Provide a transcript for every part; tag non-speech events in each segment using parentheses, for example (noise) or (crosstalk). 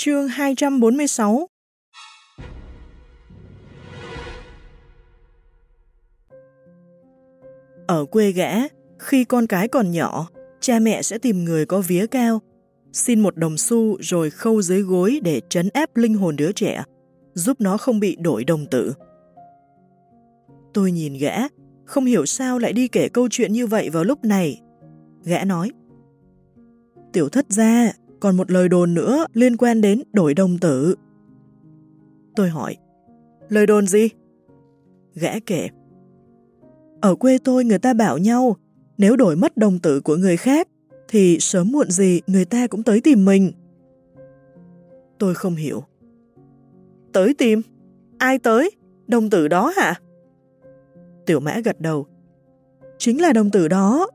Chương 246 Ở quê gã, khi con cái còn nhỏ, cha mẹ sẽ tìm người có vía cao, xin một đồng xu rồi khâu dưới gối để trấn áp linh hồn đứa trẻ, giúp nó không bị đổi đồng tử. Tôi nhìn gã, không hiểu sao lại đi kể câu chuyện như vậy vào lúc này. Gã nói, Tiểu thất gia còn một lời đồn nữa liên quan đến đổi đồng tử. Tôi hỏi, lời đồn gì? Gã kể, ở quê tôi người ta bảo nhau, nếu đổi mất đồng tử của người khác, thì sớm muộn gì người ta cũng tới tìm mình. Tôi không hiểu. Tới tìm? Ai tới? Đồng tử đó hả? Tiểu mã gật đầu. Chính là đồng tử đó.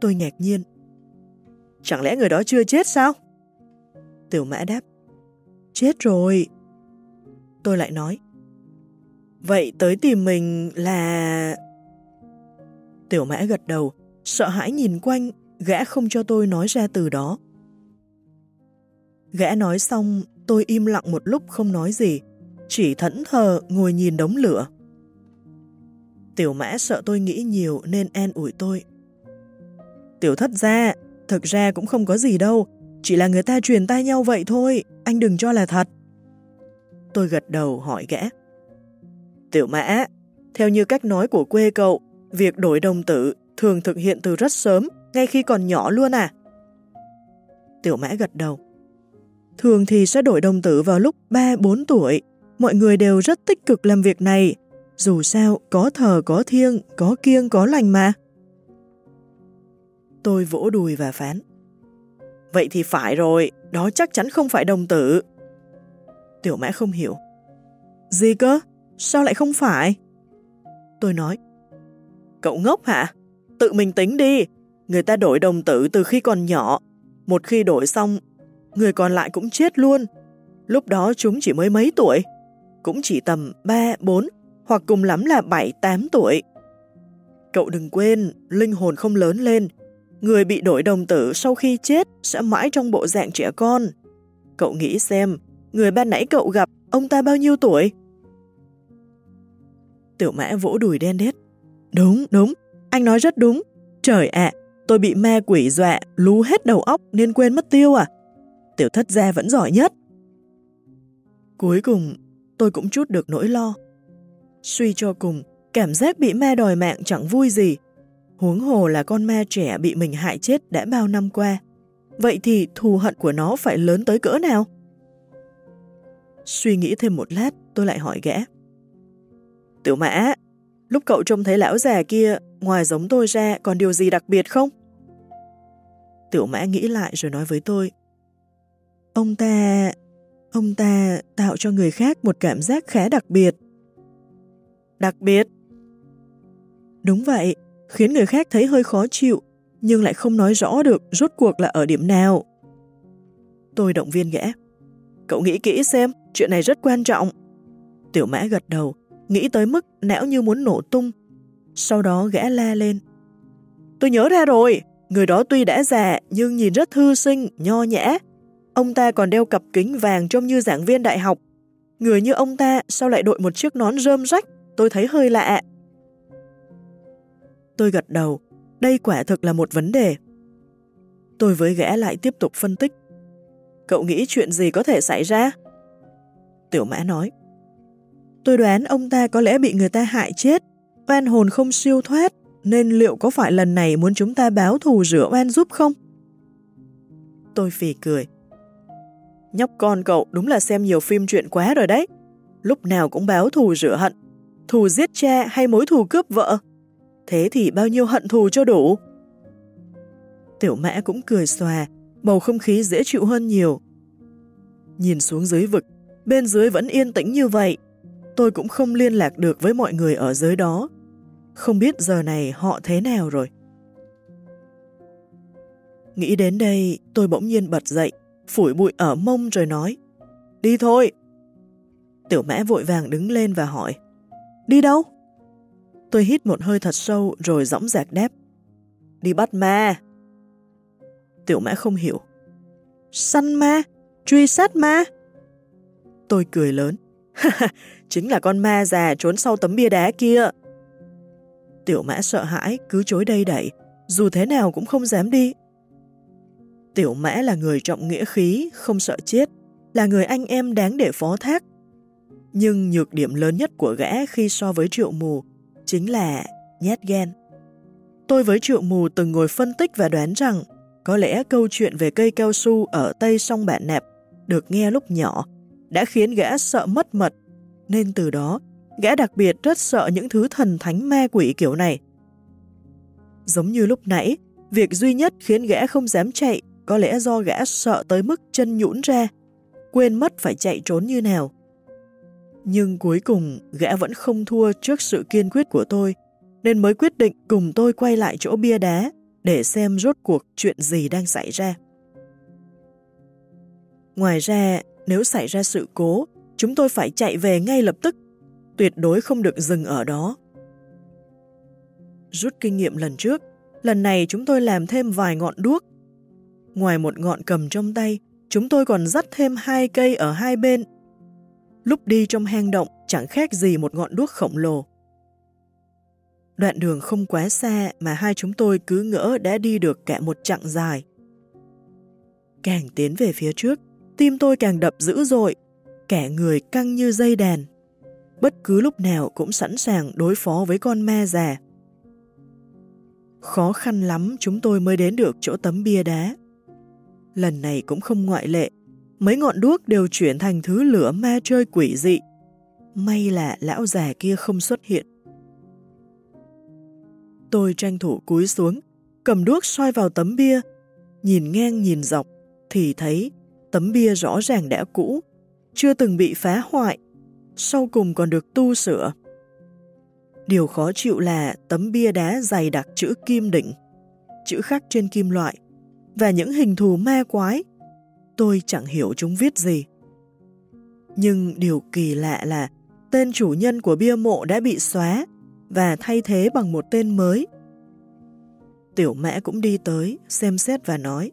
Tôi ngạc nhiên. Chẳng lẽ người đó chưa chết sao? Tiểu mã đáp. Chết rồi. Tôi lại nói. Vậy tới tìm mình là... Tiểu mã gật đầu, sợ hãi nhìn quanh, gã không cho tôi nói ra từ đó. Gã nói xong, tôi im lặng một lúc không nói gì, chỉ thẫn thờ ngồi nhìn đống lửa. Tiểu mã sợ tôi nghĩ nhiều nên an ủi tôi. Tiểu thất ra, thực ra cũng không có gì đâu, chỉ là người ta truyền tai nhau vậy thôi, anh đừng cho là thật. Tôi gật đầu hỏi gã. Tiểu mã, theo như cách nói của quê cậu, việc đổi đồng tử thường thực hiện từ rất sớm, ngay khi còn nhỏ luôn à? Tiểu mã gật đầu. Thường thì sẽ đổi đồng tử vào lúc 3-4 tuổi. Mọi người đều rất tích cực làm việc này. Dù sao, có thờ có thiêng, có kiêng có lành mà. Tôi vỗ đùi và phán. Vậy thì phải rồi, đó chắc chắn không phải đồng tử. Tiểu mã không hiểu. Gì cơ? Sao lại không phải? Tôi nói. Cậu ngốc hả? Tự mình tính đi. Người ta đổi đồng tử từ khi còn nhỏ. Một khi đổi xong, người còn lại cũng chết luôn. Lúc đó chúng chỉ mới mấy tuổi. Cũng chỉ tầm 3, 4 hoặc cùng lắm là 7, 8 tuổi. Cậu đừng quên, linh hồn không lớn lên. Người bị đổi đồng tử sau khi chết sẽ mãi trong bộ dạng trẻ con. Cậu nghĩ xem, người ban nãy cậu gặp, ông ta bao nhiêu tuổi? Tiểu mã vỗ đùi đen đét. Đúng, đúng, anh nói rất đúng. Trời ạ, tôi bị ma quỷ dọa, lú hết đầu óc nên quên mất tiêu à. Tiểu thất gia vẫn giỏi nhất. Cuối cùng, tôi cũng chút được nỗi lo. Suy cho cùng, cảm giác bị ma đòi mạng chẳng vui gì. Huống hồ là con ma trẻ bị mình hại chết đã bao năm qua. Vậy thì thù hận của nó phải lớn tới cỡ nào? Suy nghĩ thêm một lát, tôi lại hỏi gã. Tiểu mã, lúc cậu trông thấy lão già kia, ngoài giống tôi ra còn điều gì đặc biệt không? Tiểu mã nghĩ lại rồi nói với tôi. Ông ta... Ông ta tạo cho người khác một cảm giác khá đặc biệt. Đặc biệt? Đúng vậy, khiến người khác thấy hơi khó chịu, nhưng lại không nói rõ được rốt cuộc là ở điểm nào. Tôi động viên gã. Cậu nghĩ kỹ xem, chuyện này rất quan trọng. Tiểu mã gật đầu, nghĩ tới mức não như muốn nổ tung. Sau đó gã la lên. Tôi nhớ ra rồi, người đó tuy đã già nhưng nhìn rất thư sinh, nho nhã. Ông ta còn đeo cặp kính vàng trông như giảng viên đại học. Người như ông ta sao lại đội một chiếc nón rơm rách, tôi thấy hơi lạ. Tôi gật đầu, đây quả thực là một vấn đề. Tôi với gã lại tiếp tục phân tích. Cậu nghĩ chuyện gì có thể xảy ra? Tiểu mã nói. Tôi đoán ông ta có lẽ bị người ta hại chết, oan hồn không siêu thoát, nên liệu có phải lần này muốn chúng ta báo thù rửa oan giúp không? Tôi phì cười. Nhóc con cậu đúng là xem nhiều phim chuyện quá rồi đấy. Lúc nào cũng báo thù rửa hận, thù giết cha hay mối thù cướp vợ. Thế thì bao nhiêu hận thù cho đủ? Tiểu mã cũng cười xòa, bầu không khí dễ chịu hơn nhiều. Nhìn xuống dưới vực, bên dưới vẫn yên tĩnh như vậy, tôi cũng không liên lạc được với mọi người ở dưới đó. Không biết giờ này họ thế nào rồi. Nghĩ đến đây, tôi bỗng nhiên bật dậy, phủi bụi ở mông rồi nói. Đi thôi. Tiểu mã vội vàng đứng lên và hỏi. Đi đâu? Tôi hít một hơi thật sâu rồi dõng dạc đáp. Đi bắt ma. Tiểu mã không hiểu. Săn ma? truy sát ma. Tôi cười lớn. (laughs) Chính là con ma già trốn sau tấm bia đá kia. Tiểu mã sợ hãi, cứ chối đây đẩy, dù thế nào cũng không dám đi. Tiểu mã là người trọng nghĩa khí, không sợ chết, là người anh em đáng để phó thác. Nhưng nhược điểm lớn nhất của gã khi so với triệu mù chính là nhát gan. Tôi với triệu mù từng ngồi phân tích và đoán rằng có lẽ câu chuyện về cây cao su ở Tây sông Bản Nạp được nghe lúc nhỏ đã khiến gã sợ mất mật, nên từ đó gã đặc biệt rất sợ những thứ thần thánh ma quỷ kiểu này. Giống như lúc nãy, việc duy nhất khiến gã không dám chạy có lẽ do gã sợ tới mức chân nhũn ra, quên mất phải chạy trốn như nào. Nhưng cuối cùng gã vẫn không thua trước sự kiên quyết của tôi, nên mới quyết định cùng tôi quay lại chỗ bia đá để xem rốt cuộc chuyện gì đang xảy ra. Ngoài ra, nếu xảy ra sự cố, chúng tôi phải chạy về ngay lập tức, tuyệt đối không được dừng ở đó. Rút kinh nghiệm lần trước, lần này chúng tôi làm thêm vài ngọn đuốc. Ngoài một ngọn cầm trong tay, chúng tôi còn dắt thêm hai cây ở hai bên. Lúc đi trong hang động chẳng khác gì một ngọn đuốc khổng lồ. Đoạn đường không quá xa mà hai chúng tôi cứ ngỡ đã đi được cả một chặng dài. Càng tiến về phía trước, tim tôi càng đập dữ dội, cả người căng như dây đàn. Bất cứ lúc nào cũng sẵn sàng đối phó với con ma già. Khó khăn lắm chúng tôi mới đến được chỗ tấm bia đá. Lần này cũng không ngoại lệ, mấy ngọn đuốc đều chuyển thành thứ lửa ma chơi quỷ dị. May là lão già kia không xuất hiện. Tôi tranh thủ cúi xuống, cầm đuốc soi vào tấm bia, nhìn ngang nhìn dọc, thì thấy tấm bia rõ ràng đã cũ, chưa từng bị phá hoại, sau cùng còn được tu sửa. Điều khó chịu là tấm bia đá dày đặc chữ kim đỉnh, chữ khắc trên kim loại, và những hình thù ma quái. Tôi chẳng hiểu chúng viết gì. Nhưng điều kỳ lạ là tên chủ nhân của bia mộ đã bị xóa và thay thế bằng một tên mới. Tiểu mã cũng đi tới, xem xét và nói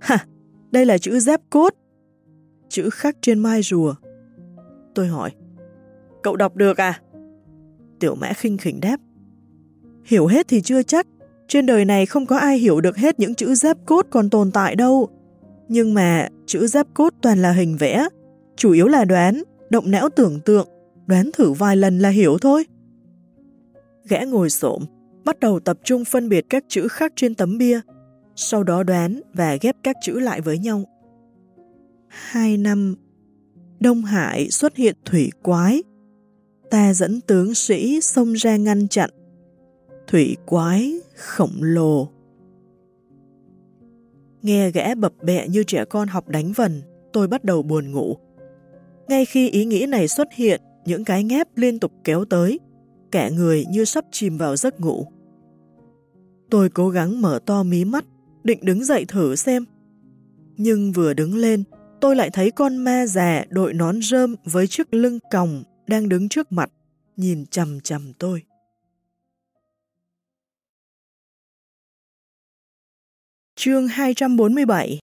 Ha, đây là chữ giáp cốt. Chữ khắc trên mai rùa. Tôi hỏi Cậu đọc được à? Tiểu mã khinh khỉnh đáp Hiểu hết thì chưa chắc Trên đời này không có ai hiểu được hết những chữ giáp cốt còn tồn tại đâu nhưng mà chữ giáp cốt toàn là hình vẽ Chủ yếu là đoán, động não tưởng tượng Đoán thử vài lần là hiểu thôi Gã ngồi xổm bắt đầu tập trung phân biệt các chữ khác trên tấm bia, sau đó đoán và ghép các chữ lại với nhau. Hai năm, Đông Hải xuất hiện thủy quái. Ta dẫn tướng sĩ xông ra ngăn chặn. Thủy quái khổng lồ. Nghe gã bập bẹ như trẻ con học đánh vần, tôi bắt đầu buồn ngủ. Ngay khi ý nghĩ này xuất hiện, những cái ngép liên tục kéo tới, cả người như sắp chìm vào giấc ngủ. Tôi cố gắng mở to mí mắt, định đứng dậy thử xem. Nhưng vừa đứng lên, tôi lại thấy con ma già đội nón rơm với chiếc lưng còng đang đứng trước mặt, nhìn chầm chầm tôi. Chương 247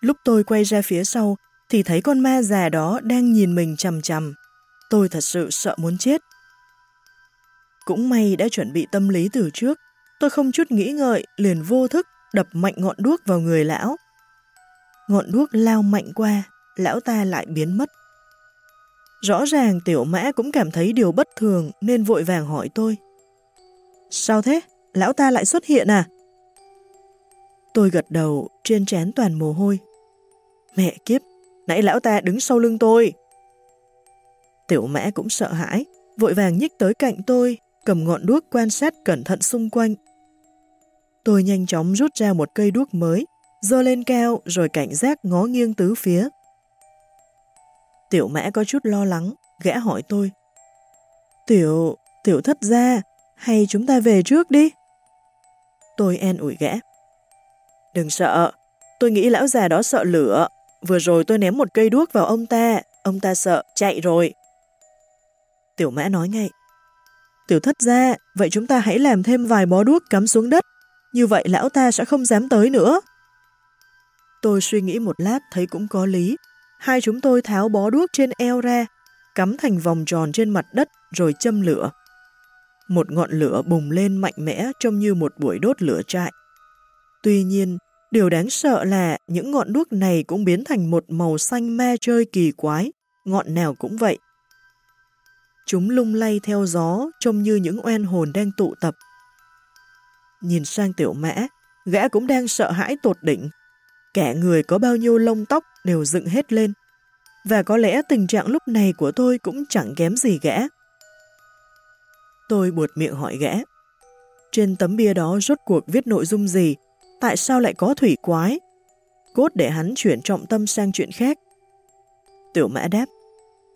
Lúc tôi quay ra phía sau, thì thấy con ma già đó đang nhìn mình chầm chầm. Tôi thật sự sợ muốn chết. Cũng may đã chuẩn bị tâm lý từ trước, tôi không chút nghĩ ngợi, liền vô thức đập mạnh ngọn đuốc vào người lão. Ngọn đuốc lao mạnh qua, lão ta lại biến mất. Rõ ràng tiểu mã cũng cảm thấy điều bất thường nên vội vàng hỏi tôi. Sao thế? Lão ta lại xuất hiện à? Tôi gật đầu, trên trán toàn mồ hôi. Mẹ kiếp, nãy lão ta đứng sau lưng tôi. Tiểu mã cũng sợ hãi, vội vàng nhích tới cạnh tôi, cầm ngọn đuốc quan sát cẩn thận xung quanh. Tôi nhanh chóng rút ra một cây đuốc mới, dơ lên cao rồi cảnh giác ngó nghiêng tứ phía. Tiểu mã có chút lo lắng, gã hỏi tôi. Tiểu, tiểu thất ra, hay chúng ta về trước đi? Tôi en ủi gã. Đừng sợ, tôi nghĩ lão già đó sợ lửa, Vừa rồi tôi ném một cây đuốc vào ông ta, ông ta sợ, chạy rồi. Tiểu mã nói ngay. Tiểu thất ra, vậy chúng ta hãy làm thêm vài bó đuốc cắm xuống đất, như vậy lão ta sẽ không dám tới nữa. Tôi suy nghĩ một lát thấy cũng có lý. Hai chúng tôi tháo bó đuốc trên eo ra, cắm thành vòng tròn trên mặt đất rồi châm lửa. Một ngọn lửa bùng lên mạnh mẽ trông như một buổi đốt lửa trại. Tuy nhiên, điều đáng sợ là những ngọn đuốc này cũng biến thành một màu xanh me chơi kỳ quái, ngọn nào cũng vậy. Chúng lung lay theo gió trông như những oan hồn đang tụ tập. Nhìn sang tiểu mã, gã cũng đang sợ hãi tột đỉnh. Cả người có bao nhiêu lông tóc đều dựng hết lên. Và có lẽ tình trạng lúc này của tôi cũng chẳng kém gì gã. Tôi buột miệng hỏi gã. Trên tấm bia đó rốt cuộc viết nội dung gì? Tại sao lại có thủy quái? Cốt để hắn chuyển trọng tâm sang chuyện khác. Tiểu mã đáp.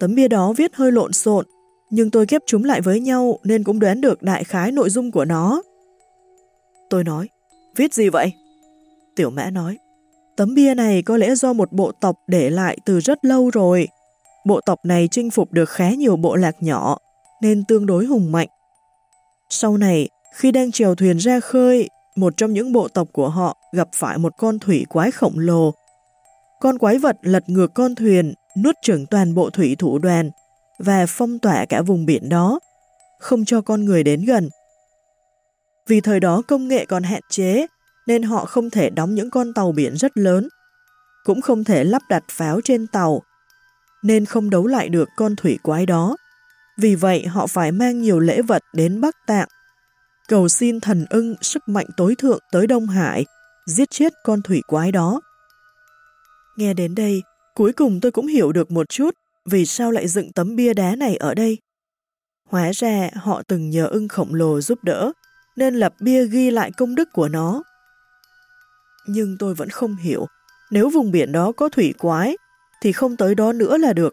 Tấm bia đó viết hơi lộn xộn, nhưng tôi ghép chúng lại với nhau nên cũng đoán được đại khái nội dung của nó. Tôi nói, viết gì vậy? Tiểu mã nói, tấm bia này có lẽ do một bộ tộc để lại từ rất lâu rồi. Bộ tộc này chinh phục được khá nhiều bộ lạc nhỏ, nên tương đối hùng mạnh. Sau này, khi đang chèo thuyền ra khơi, một trong những bộ tộc của họ gặp phải một con thủy quái khổng lồ. Con quái vật lật ngược con thuyền, nuốt chửng toàn bộ thủy thủ đoàn và phong tỏa cả vùng biển đó, không cho con người đến gần. Vì thời đó công nghệ còn hạn chế, nên họ không thể đóng những con tàu biển rất lớn, cũng không thể lắp đặt pháo trên tàu, nên không đấu lại được con thủy quái đó. Vì vậy họ phải mang nhiều lễ vật đến Bắc Tạng, cầu xin thần ưng sức mạnh tối thượng tới Đông Hải, giết chết con thủy quái đó. Nghe đến đây, cuối cùng tôi cũng hiểu được một chút vì sao lại dựng tấm bia đá này ở đây. Hóa ra họ từng nhờ ưng khổng lồ giúp đỡ, nên lập bia ghi lại công đức của nó. Nhưng tôi vẫn không hiểu, nếu vùng biển đó có thủy quái, thì không tới đó nữa là được.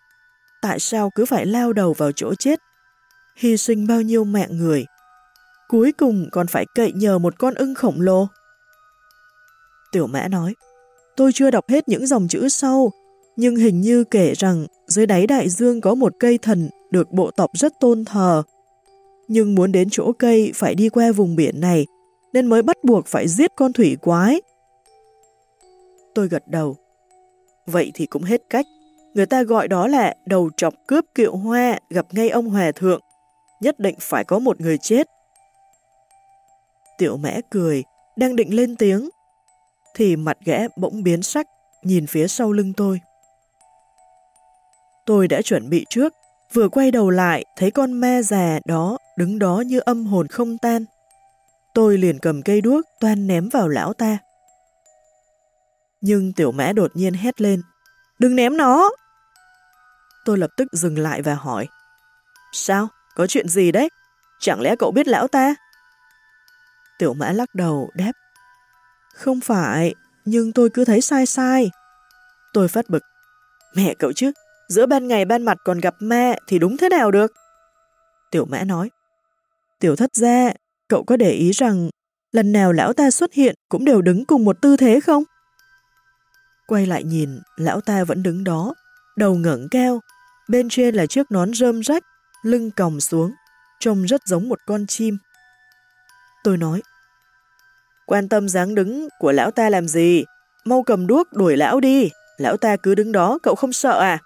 Tại sao cứ phải lao đầu vào chỗ chết? Hy sinh bao nhiêu mạng người. Cuối cùng còn phải cậy nhờ một con ưng khổng lồ. Tiểu mã nói, tôi chưa đọc hết những dòng chữ sau, nhưng hình như kể rằng dưới đáy đại dương có một cây thần được bộ tộc rất tôn thờ. Nhưng muốn đến chỗ cây phải đi qua vùng biển này, nên mới bắt buộc phải giết con thủy quái. Tôi gật đầu. Vậy thì cũng hết cách. Người ta gọi đó là đầu chọc cướp kiệu hoa gặp ngay ông hòa thượng. Nhất định phải có một người chết. Tiểu mẽ cười, đang định lên tiếng, thì mặt gã bỗng biến sắc, nhìn phía sau lưng tôi. Tôi đã chuẩn bị trước, vừa quay đầu lại thấy con ma già đó đứng đó như âm hồn không tan. Tôi liền cầm cây đuốc toan ném vào lão ta. Nhưng tiểu mã đột nhiên hét lên, đừng ném nó! Tôi lập tức dừng lại và hỏi, sao? Có chuyện gì đấy? Chẳng lẽ cậu biết lão ta? Tiểu mã lắc đầu, đáp, không phải, nhưng tôi cứ thấy sai sai. Tôi phát bực, mẹ cậu chứ, giữa ban ngày ban mặt còn gặp ma thì đúng thế nào được? Tiểu mã nói, tiểu thất ra, cậu có để ý rằng lần nào lão ta xuất hiện cũng đều đứng cùng một tư thế không? Quay lại nhìn, lão ta vẫn đứng đó, đầu ngẩng cao, bên trên là chiếc nón rơm rách, lưng còng xuống, trông rất giống một con chim. Tôi nói, quan tâm dáng đứng của lão ta làm gì? Mau cầm đuốc đuổi lão đi, lão ta cứ đứng đó, cậu không sợ à?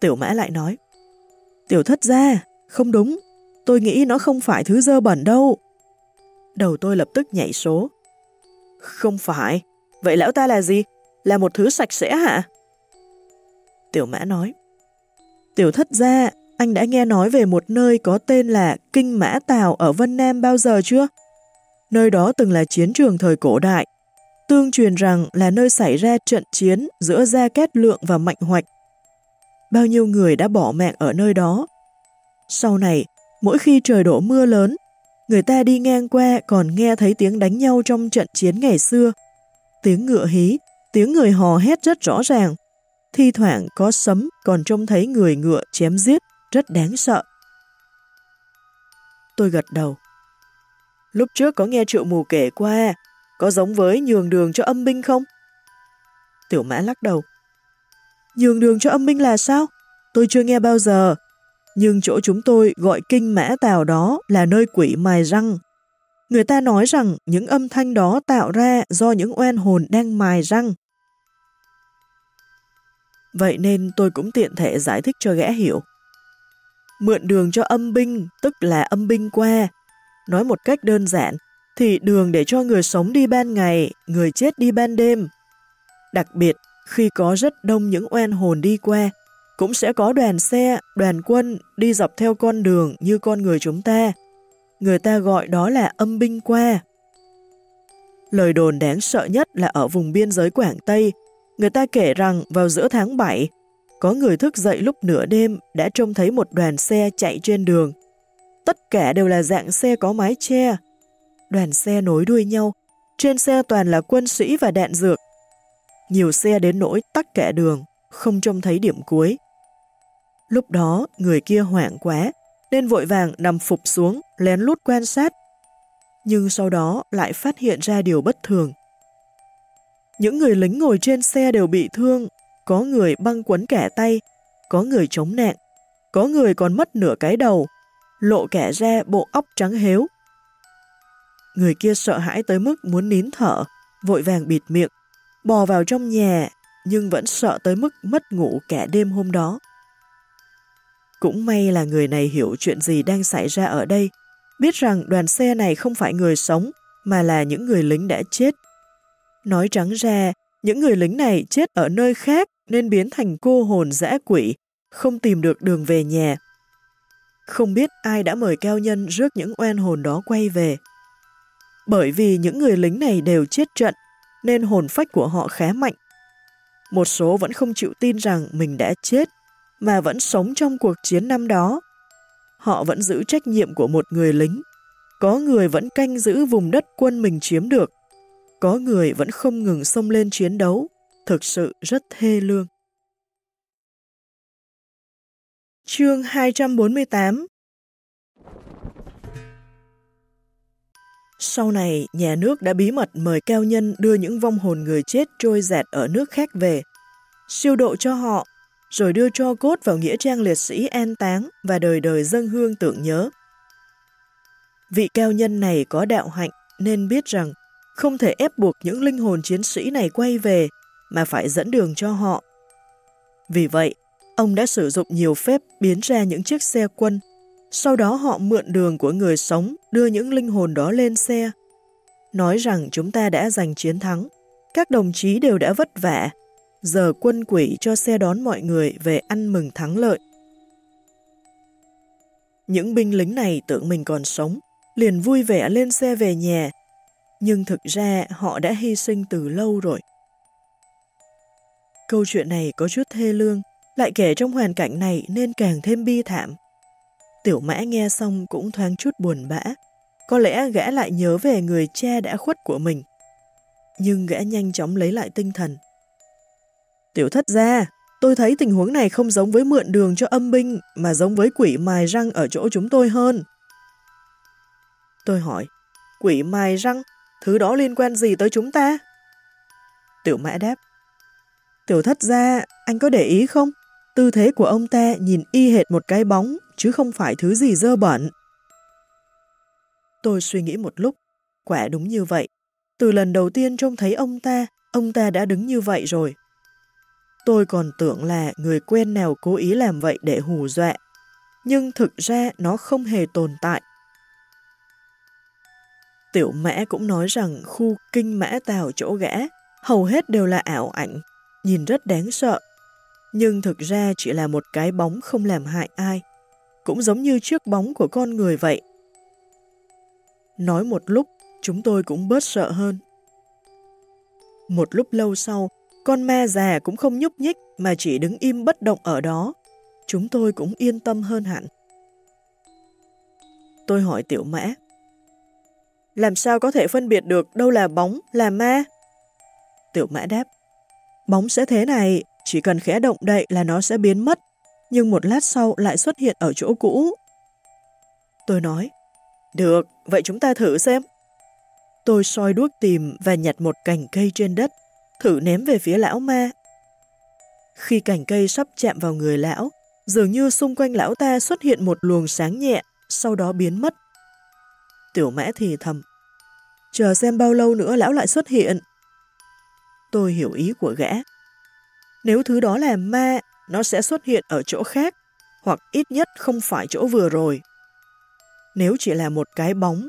Tiểu mã lại nói, Tiểu thất ra, không đúng, tôi nghĩ nó không phải thứ dơ bẩn đâu. Đầu tôi lập tức nhảy số. Không phải, vậy lão ta là gì? Là một thứ sạch sẽ hả? Tiểu mã nói, Tiểu thất gia, anh đã nghe nói về một nơi có tên là Kinh Mã Tào ở Vân Nam bao giờ chưa? Nơi đó từng là chiến trường thời cổ đại. Tương truyền rằng là nơi xảy ra trận chiến giữa Gia Cát Lượng và Mạnh Hoạch bao nhiêu người đã bỏ mạng ở nơi đó. Sau này, mỗi khi trời đổ mưa lớn, người ta đi ngang qua còn nghe thấy tiếng đánh nhau trong trận chiến ngày xưa. Tiếng ngựa hí, tiếng người hò hét rất rõ ràng. Thi thoảng có sấm còn trông thấy người ngựa chém giết, rất đáng sợ. Tôi gật đầu. Lúc trước có nghe triệu mù kể qua, có giống với nhường đường cho âm binh không? Tiểu mã lắc đầu. Nhường đường cho âm binh là sao? Tôi chưa nghe bao giờ. Nhưng chỗ chúng tôi gọi kinh mã tào đó là nơi quỷ mài răng. Người ta nói rằng những âm thanh đó tạo ra do những oan hồn đang mài răng. Vậy nên tôi cũng tiện thể giải thích cho gã hiểu. Mượn đường cho âm binh, tức là âm binh qua. Nói một cách đơn giản, thì đường để cho người sống đi ban ngày, người chết đi ban đêm. Đặc biệt, khi có rất đông những oan hồn đi qua, cũng sẽ có đoàn xe, đoàn quân đi dọc theo con đường như con người chúng ta. Người ta gọi đó là âm binh qua. Lời đồn đáng sợ nhất là ở vùng biên giới Quảng Tây. Người ta kể rằng vào giữa tháng 7, có người thức dậy lúc nửa đêm đã trông thấy một đoàn xe chạy trên đường. Tất cả đều là dạng xe có mái che. Đoàn xe nối đuôi nhau, trên xe toàn là quân sĩ và đạn dược. Nhiều xe đến nỗi tắc cả đường, không trông thấy điểm cuối. Lúc đó, người kia hoảng quá, nên vội vàng nằm phục xuống, lén lút quan sát. Nhưng sau đó lại phát hiện ra điều bất thường. Những người lính ngồi trên xe đều bị thương, có người băng quấn kẻ tay, có người chống nạn, có người còn mất nửa cái đầu, lộ kẻ ra bộ óc trắng héo. Người kia sợ hãi tới mức muốn nín thở, vội vàng bịt miệng, bò vào trong nhà, nhưng vẫn sợ tới mức mất ngủ cả đêm hôm đó. Cũng may là người này hiểu chuyện gì đang xảy ra ở đây, biết rằng đoàn xe này không phải người sống, mà là những người lính đã chết. Nói trắng ra, những người lính này chết ở nơi khác nên biến thành cô hồn dã quỷ, không tìm được đường về nhà. Không biết ai đã mời cao nhân rước những oan hồn đó quay về. Bởi vì những người lính này đều chết trận, nên hồn phách của họ khá mạnh. Một số vẫn không chịu tin rằng mình đã chết mà vẫn sống trong cuộc chiến năm đó. Họ vẫn giữ trách nhiệm của một người lính. Có người vẫn canh giữ vùng đất quân mình chiếm được. Có người vẫn không ngừng xông lên chiến đấu. Thực sự rất thê lương. Chương 248 Sau này, nhà nước đã bí mật mời cao nhân đưa những vong hồn người chết trôi dạt ở nước khác về, siêu độ cho họ rồi đưa cho cốt vào nghĩa trang liệt sĩ an táng và đời đời dâng hương tưởng nhớ. Vị cao nhân này có đạo hạnh nên biết rằng không thể ép buộc những linh hồn chiến sĩ này quay về mà phải dẫn đường cho họ. Vì vậy, ông đã sử dụng nhiều phép biến ra những chiếc xe quân, sau đó họ mượn đường của người sống đưa những linh hồn đó lên xe. Nói rằng chúng ta đã giành chiến thắng, các đồng chí đều đã vất vả giờ quân quỷ cho xe đón mọi người về ăn mừng thắng lợi. Những binh lính này tưởng mình còn sống, liền vui vẻ lên xe về nhà, nhưng thực ra họ đã hy sinh từ lâu rồi. Câu chuyện này có chút thê lương, lại kể trong hoàn cảnh này nên càng thêm bi thảm. Tiểu mã nghe xong cũng thoáng chút buồn bã, có lẽ gã lại nhớ về người cha đã khuất của mình. Nhưng gã nhanh chóng lấy lại tinh thần, Tiểu thất ra, tôi thấy tình huống này không giống với mượn đường cho âm binh, mà giống với quỷ mài răng ở chỗ chúng tôi hơn. Tôi hỏi, quỷ mài răng, thứ đó liên quan gì tới chúng ta? Tiểu mã đáp, Tiểu thất ra, anh có để ý không? Tư thế của ông ta nhìn y hệt một cái bóng, chứ không phải thứ gì dơ bẩn. Tôi suy nghĩ một lúc, quả đúng như vậy. Từ lần đầu tiên trông thấy ông ta, ông ta đã đứng như vậy rồi. Tôi còn tưởng là người quen nào cố ý làm vậy để hù dọa, nhưng thực ra nó không hề tồn tại. Tiểu mã cũng nói rằng khu kinh mã tàu chỗ gã hầu hết đều là ảo ảnh, nhìn rất đáng sợ. Nhưng thực ra chỉ là một cái bóng không làm hại ai, cũng giống như chiếc bóng của con người vậy. Nói một lúc, chúng tôi cũng bớt sợ hơn. Một lúc lâu sau, con ma già cũng không nhúc nhích mà chỉ đứng im bất động ở đó. Chúng tôi cũng yên tâm hơn hẳn. Tôi hỏi tiểu mã. Làm sao có thể phân biệt được đâu là bóng, là ma? Tiểu mã đáp. Bóng sẽ thế này, chỉ cần khẽ động đậy là nó sẽ biến mất, nhưng một lát sau lại xuất hiện ở chỗ cũ. Tôi nói, được, vậy chúng ta thử xem. Tôi soi đuốc tìm và nhặt một cành cây trên đất thử ném về phía lão ma. Khi cành cây sắp chạm vào người lão, dường như xung quanh lão ta xuất hiện một luồng sáng nhẹ, sau đó biến mất. Tiểu mẽ thì thầm, chờ xem bao lâu nữa lão lại xuất hiện. Tôi hiểu ý của gã. Nếu thứ đó là ma, nó sẽ xuất hiện ở chỗ khác, hoặc ít nhất không phải chỗ vừa rồi. Nếu chỉ là một cái bóng,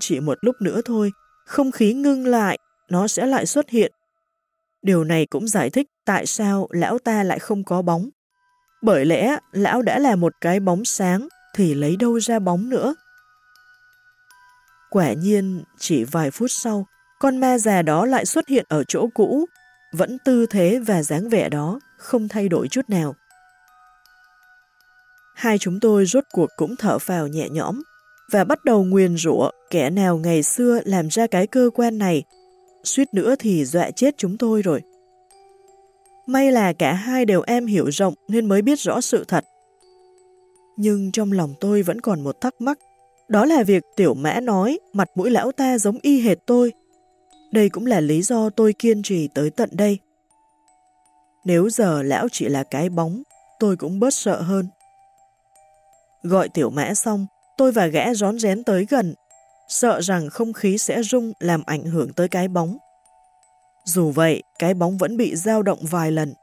chỉ một lúc nữa thôi, không khí ngưng lại, nó sẽ lại xuất hiện. Điều này cũng giải thích tại sao lão ta lại không có bóng. Bởi lẽ lão đã là một cái bóng sáng thì lấy đâu ra bóng nữa. Quả nhiên, chỉ vài phút sau, con ma già đó lại xuất hiện ở chỗ cũ, vẫn tư thế và dáng vẻ đó, không thay đổi chút nào. Hai chúng tôi rốt cuộc cũng thở phào nhẹ nhõm và bắt đầu nguyền rủa kẻ nào ngày xưa làm ra cái cơ quan này, suýt nữa thì dọa chết chúng tôi rồi. May là cả hai đều em hiểu rộng nên mới biết rõ sự thật. Nhưng trong lòng tôi vẫn còn một thắc mắc, đó là việc tiểu mã nói mặt mũi lão ta giống y hệt tôi. Đây cũng là lý do tôi kiên trì tới tận đây. Nếu giờ lão chỉ là cái bóng, tôi cũng bớt sợ hơn. Gọi tiểu mã xong, tôi và gã rón rén tới gần, sợ rằng không khí sẽ rung làm ảnh hưởng tới cái bóng. Dù vậy, cái bóng vẫn bị dao động vài lần.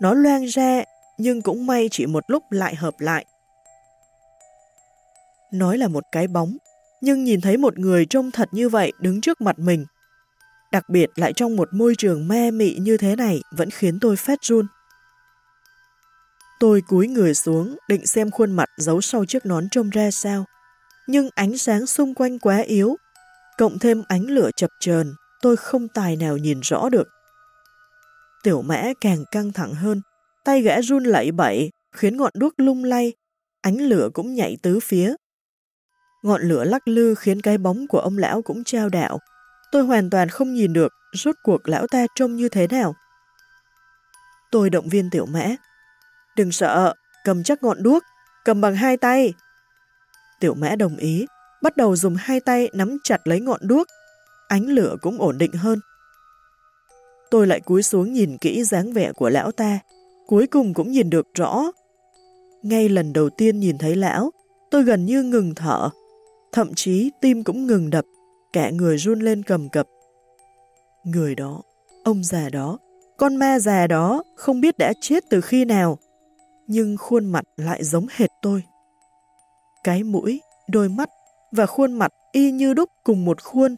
Nó loang ra, nhưng cũng may chỉ một lúc lại hợp lại. Nói là một cái bóng, nhưng nhìn thấy một người trông thật như vậy đứng trước mặt mình. Đặc biệt lại trong một môi trường me mị như thế này vẫn khiến tôi phát run. Tôi cúi người xuống định xem khuôn mặt giấu sau chiếc nón trông ra sao. Nhưng ánh sáng xung quanh quá yếu, cộng thêm ánh lửa chập chờn tôi không tài nào nhìn rõ được. Tiểu mã càng căng thẳng hơn, tay gã run lẩy bẩy, khiến ngọn đuốc lung lay, ánh lửa cũng nhảy tứ phía. Ngọn lửa lắc lư khiến cái bóng của ông lão cũng trao đảo. Tôi hoàn toàn không nhìn được rốt cuộc lão ta trông như thế nào. Tôi động viên tiểu mã. Đừng sợ, cầm chắc ngọn đuốc, cầm bằng hai tay. Tiểu mã đồng ý, bắt đầu dùng hai tay nắm chặt lấy ngọn đuốc, ánh lửa cũng ổn định hơn. Tôi lại cúi xuống nhìn kỹ dáng vẻ của lão ta, cuối cùng cũng nhìn được rõ. Ngay lần đầu tiên nhìn thấy lão, tôi gần như ngừng thở, thậm chí tim cũng ngừng đập, cả người run lên cầm cập. Người đó, ông già đó, con ma già đó không biết đã chết từ khi nào, nhưng khuôn mặt lại giống hệt tôi. Cái mũi, đôi mắt và khuôn mặt y như đúc cùng một khuôn,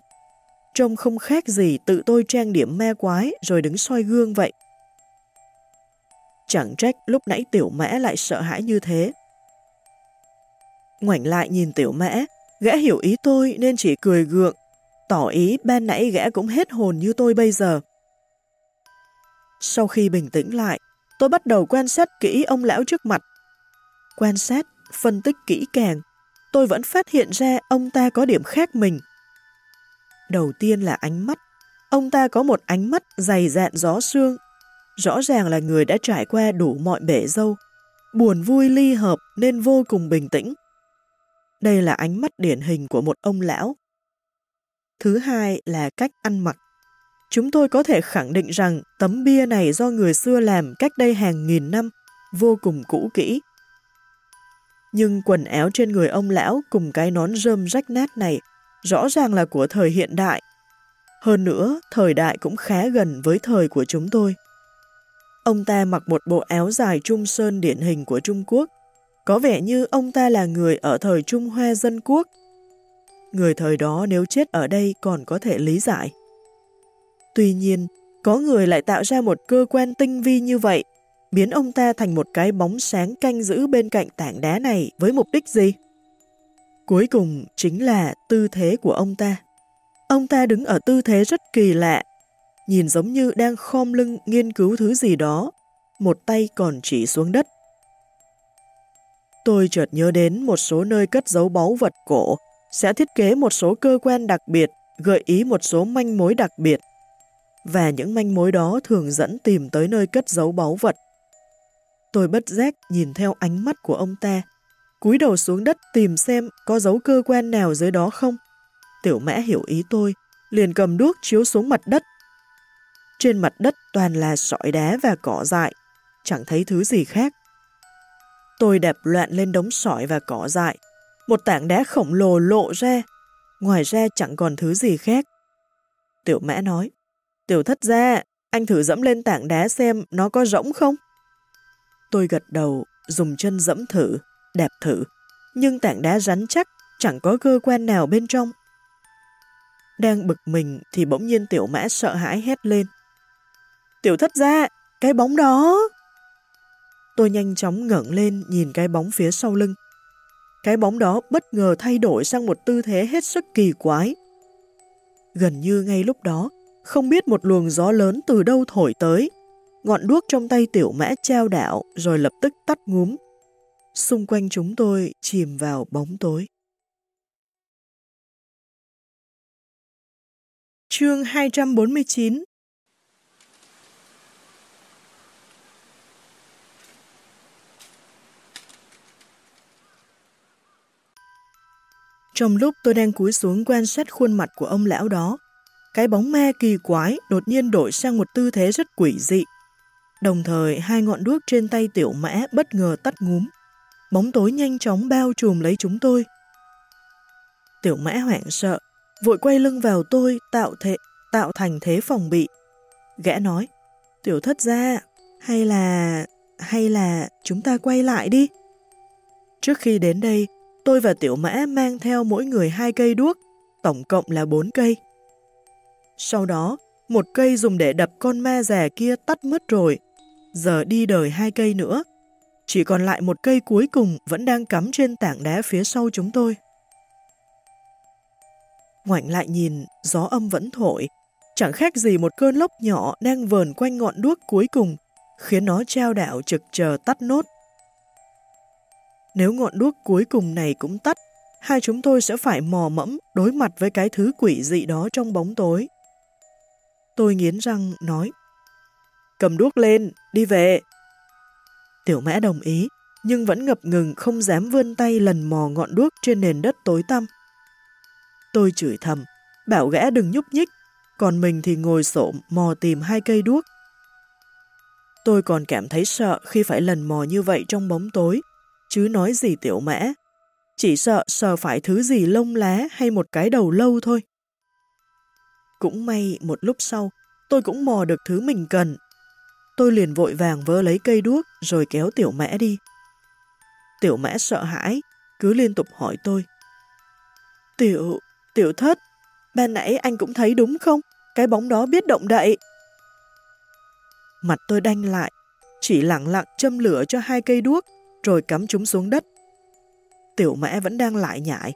trông không khác gì tự tôi trang điểm ma quái rồi đứng soi gương vậy. Chẳng trách lúc nãy tiểu mã lại sợ hãi như thế. Ngoảnh lại nhìn tiểu mã, gã hiểu ý tôi nên chỉ cười gượng, tỏ ý ban nãy gã cũng hết hồn như tôi bây giờ. Sau khi bình tĩnh lại, tôi bắt đầu quan sát kỹ ông lão trước mặt. Quan sát, phân tích kỹ càng, tôi vẫn phát hiện ra ông ta có điểm khác mình. Đầu tiên là ánh mắt. Ông ta có một ánh mắt dày dạn gió xương. Rõ ràng là người đã trải qua đủ mọi bể dâu. Buồn vui ly hợp nên vô cùng bình tĩnh. Đây là ánh mắt điển hình của một ông lão. Thứ hai là cách ăn mặc. Chúng tôi có thể khẳng định rằng tấm bia này do người xưa làm cách đây hàng nghìn năm, vô cùng cũ kỹ. Nhưng quần áo trên người ông lão cùng cái nón rơm rách nát này rõ ràng là của thời hiện đại. Hơn nữa, thời đại cũng khá gần với thời của chúng tôi. Ông ta mặc một bộ áo dài trung sơn điển hình của Trung Quốc, có vẻ như ông ta là người ở thời Trung Hoa Dân Quốc. Người thời đó nếu chết ở đây còn có thể lý giải. Tuy nhiên, có người lại tạo ra một cơ quan tinh vi như vậy, biến ông ta thành một cái bóng sáng canh giữ bên cạnh tảng đá này với mục đích gì? Cuối cùng chính là tư thế của ông ta. Ông ta đứng ở tư thế rất kỳ lạ, nhìn giống như đang khom lưng nghiên cứu thứ gì đó, một tay còn chỉ xuống đất. Tôi chợt nhớ đến một số nơi cất giấu báu vật cổ, sẽ thiết kế một số cơ quan đặc biệt, gợi ý một số manh mối đặc biệt. Và những manh mối đó thường dẫn tìm tới nơi cất giấu báu vật. Tôi bất giác nhìn theo ánh mắt của ông ta, cúi đầu xuống đất tìm xem có dấu cơ quan nào dưới đó không. Tiểu mã hiểu ý tôi, liền cầm đuốc chiếu xuống mặt đất. Trên mặt đất toàn là sỏi đá và cỏ dại, chẳng thấy thứ gì khác. Tôi đạp loạn lên đống sỏi và cỏ dại. Một tảng đá khổng lồ lộ ra, ngoài ra chẳng còn thứ gì khác, Tiểu mã nói, tiểu thất ra, anh thử dẫm lên tảng đá xem nó có rỗng không? Tôi gật đầu, dùng chân dẫm thử, đẹp thử, nhưng tảng đá rắn chắc, chẳng có cơ quan nào bên trong. Đang bực mình thì bỗng nhiên tiểu mã sợ hãi hét lên. Tiểu thất ra, cái bóng đó! Tôi nhanh chóng ngẩng lên nhìn cái bóng phía sau lưng. Cái bóng đó bất ngờ thay đổi sang một tư thế hết sức kỳ quái. Gần như ngay lúc đó, không biết một luồng gió lớn từ đâu thổi tới. Ngọn đuốc trong tay tiểu mã treo đảo rồi lập tức tắt ngúm. Xung quanh chúng tôi chìm vào bóng tối. Chương 249 Trong lúc tôi đang cúi xuống quan sát khuôn mặt của ông lão đó, cái bóng ma kỳ quái đột nhiên đổi sang một tư thế rất quỷ dị. Đồng thời, hai ngọn đuốc trên tay tiểu mã bất ngờ tắt ngúm. Bóng tối nhanh chóng bao trùm lấy chúng tôi. Tiểu mã hoảng sợ, vội quay lưng vào tôi tạo thể, tạo thành thế phòng bị. Gã nói, tiểu thất ra, hay là... hay là chúng ta quay lại đi. Trước khi đến đây, tôi và tiểu mã mang theo mỗi người hai cây đuốc, tổng cộng là bốn cây. Sau đó, một cây dùng để đập con ma già kia tắt mất rồi, giờ đi đời hai cây nữa. Chỉ còn lại một cây cuối cùng vẫn đang cắm trên tảng đá phía sau chúng tôi. Ngoảnh lại nhìn, gió âm vẫn thổi, chẳng khác gì một cơn lốc nhỏ đang vờn quanh ngọn đuốc cuối cùng, khiến nó trao đảo trực chờ tắt nốt. Nếu ngọn đuốc cuối cùng này cũng tắt, hai chúng tôi sẽ phải mò mẫm đối mặt với cái thứ quỷ dị đó trong bóng tối. Tôi nghiến răng nói, cầm đuốc lên, đi về. Tiểu mã đồng ý, nhưng vẫn ngập ngừng không dám vươn tay lần mò ngọn đuốc trên nền đất tối tăm. Tôi chửi thầm, bảo gã đừng nhúc nhích, còn mình thì ngồi xổm mò tìm hai cây đuốc. Tôi còn cảm thấy sợ khi phải lần mò như vậy trong bóng tối, chứ nói gì tiểu mã. Chỉ sợ sờ phải thứ gì lông lá hay một cái đầu lâu thôi. Cũng may một lúc sau, tôi cũng mò được thứ mình cần. Tôi liền vội vàng vơ lấy cây đuốc rồi kéo tiểu mã đi. Tiểu mã sợ hãi, cứ liên tục hỏi tôi. Tiểu, tiểu thất, ban nãy anh cũng thấy đúng không? Cái bóng đó biết động đậy. Mặt tôi đanh lại, chỉ lặng lặng châm lửa cho hai cây đuốc, rồi cắm chúng xuống đất. Tiểu mẹ vẫn đang lại nhại.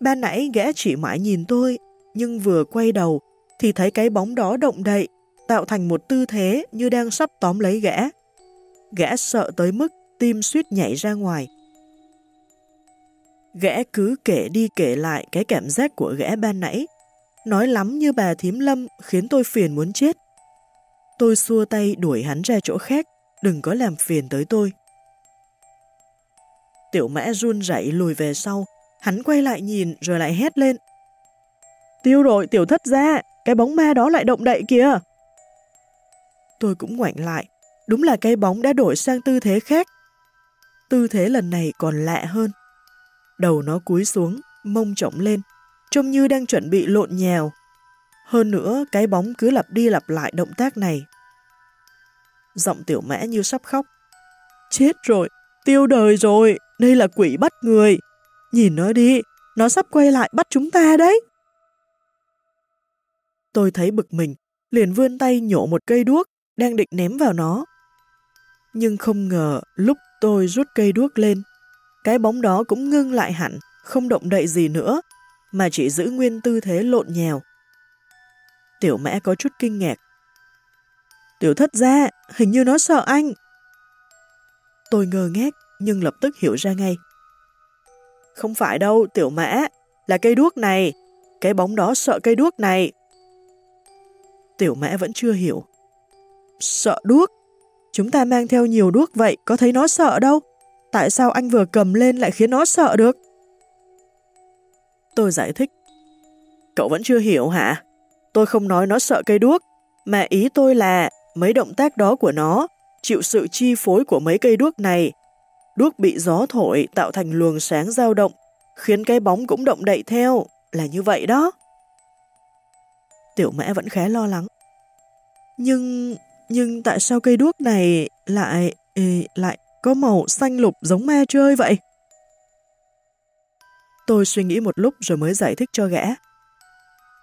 Ban nãy ghé chỉ mãi nhìn tôi, nhưng vừa quay đầu thì thấy cái bóng đó động đậy, tạo thành một tư thế như đang sắp tóm lấy gã. Gã sợ tới mức tim suýt nhảy ra ngoài. Gã cứ kể đi kể lại cái cảm giác của gã ban nãy, nói lắm như bà thím lâm khiến tôi phiền muốn chết. Tôi xua tay đuổi hắn ra chỗ khác, đừng có làm phiền tới tôi. Tiểu mã run rẩy lùi về sau, hắn quay lại nhìn rồi lại hét lên. Tiêu rồi, tiểu thất ra, cái bóng ma đó lại động đậy kìa. Tôi cũng ngoảnh lại, đúng là cái bóng đã đổi sang tư thế khác. Tư thế lần này còn lạ hơn. Đầu nó cúi xuống, mông trống lên, trông như đang chuẩn bị lộn nhào. Hơn nữa, cái bóng cứ lặp đi lặp lại động tác này. Giọng tiểu mã như sắp khóc. Chết rồi, tiêu đời rồi, đây là quỷ bắt người. Nhìn nó đi, nó sắp quay lại bắt chúng ta đấy. Tôi thấy bực mình, liền vươn tay nhổ một cây đuốc, đang định ném vào nó. Nhưng không ngờ lúc tôi rút cây đuốc lên, cái bóng đó cũng ngưng lại hẳn, không động đậy gì nữa, mà chỉ giữ nguyên tư thế lộn nhèo. Tiểu mẹ có chút kinh ngạc. Tiểu thất ra, hình như nó sợ anh. Tôi ngờ ngác, nhưng lập tức hiểu ra ngay. Không phải đâu, tiểu mã, là cây đuốc này. Cái bóng đó sợ cây đuốc này. Tiểu mã vẫn chưa hiểu. Sợ đuốc? Chúng ta mang theo nhiều đuốc vậy, có thấy nó sợ đâu? Tại sao anh vừa cầm lên lại khiến nó sợ được? Tôi giải thích. Cậu vẫn chưa hiểu hả? Tôi không nói nó sợ cây đuốc, mà ý tôi là mấy động tác đó của nó chịu sự chi phối của mấy cây đuốc này. Đuốc bị gió thổi tạo thành luồng sáng dao động, khiến cái bóng cũng động đậy theo, là như vậy đó. Tiểu mã vẫn khá lo lắng. Nhưng, nhưng tại sao cây đuốc này lại, ừ, lại có màu xanh lục giống ma chơi vậy? Tôi suy nghĩ một lúc rồi mới giải thích cho gã.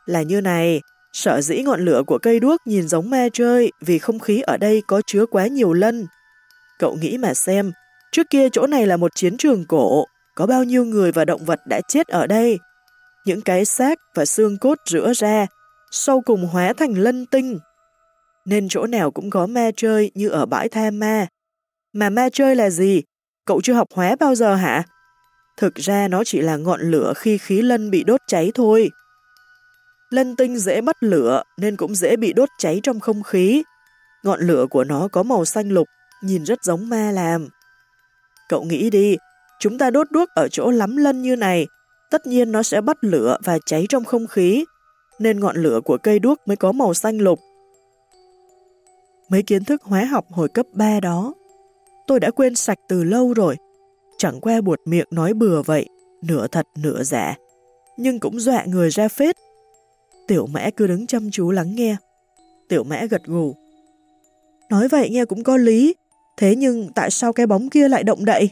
Là như này, sợ dĩ ngọn lửa của cây đuốc nhìn giống ma chơi vì không khí ở đây có chứa quá nhiều lân. Cậu nghĩ mà xem, trước kia chỗ này là một chiến trường cổ, có bao nhiêu người và động vật đã chết ở đây. Những cái xác và xương cốt rửa ra, sau cùng hóa thành lân tinh. Nên chỗ nào cũng có ma chơi như ở bãi tha ma. Mà ma chơi là gì? Cậu chưa học hóa bao giờ hả? Thực ra nó chỉ là ngọn lửa khi khí lân bị đốt cháy thôi. Lân tinh dễ bắt lửa nên cũng dễ bị đốt cháy trong không khí. Ngọn lửa của nó có màu xanh lục, nhìn rất giống ma làm. Cậu nghĩ đi, chúng ta đốt đuốc ở chỗ lắm lân như này, tất nhiên nó sẽ bắt lửa và cháy trong không khí, nên ngọn lửa của cây đuốc mới có màu xanh lục. Mấy kiến thức hóa học hồi cấp 3 đó, tôi đã quên sạch từ lâu rồi, chẳng qua buột miệng nói bừa vậy, nửa thật nửa giả, nhưng cũng dọa người ra phết. Tiểu mã cứ đứng chăm chú lắng nghe. Tiểu mã gật gù. Nói vậy nghe cũng có lý, thế nhưng tại sao cái bóng kia lại động đậy?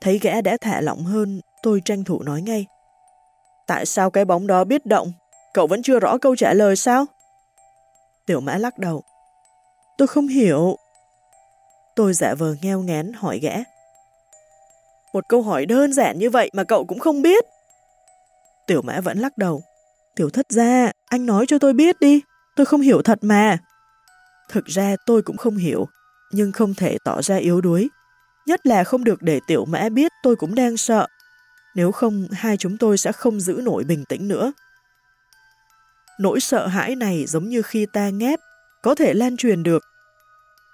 Thấy gã đã thả lỏng hơn, tôi tranh thủ nói ngay. Tại sao cái bóng đó biết động? Cậu vẫn chưa rõ câu trả lời sao? Tiểu mã lắc đầu. Tôi không hiểu. Tôi giả vờ ngheo ngán hỏi gã. Một câu hỏi đơn giản như vậy mà cậu cũng không biết. Tiểu mã vẫn lắc đầu. Tiểu thất ra, anh nói cho tôi biết đi, tôi không hiểu thật mà. Thực ra tôi cũng không hiểu, nhưng không thể tỏ ra yếu đuối. Nhất là không được để tiểu mã biết tôi cũng đang sợ. Nếu không, hai chúng tôi sẽ không giữ nổi bình tĩnh nữa. Nỗi sợ hãi này giống như khi ta ngáp, có thể lan truyền được.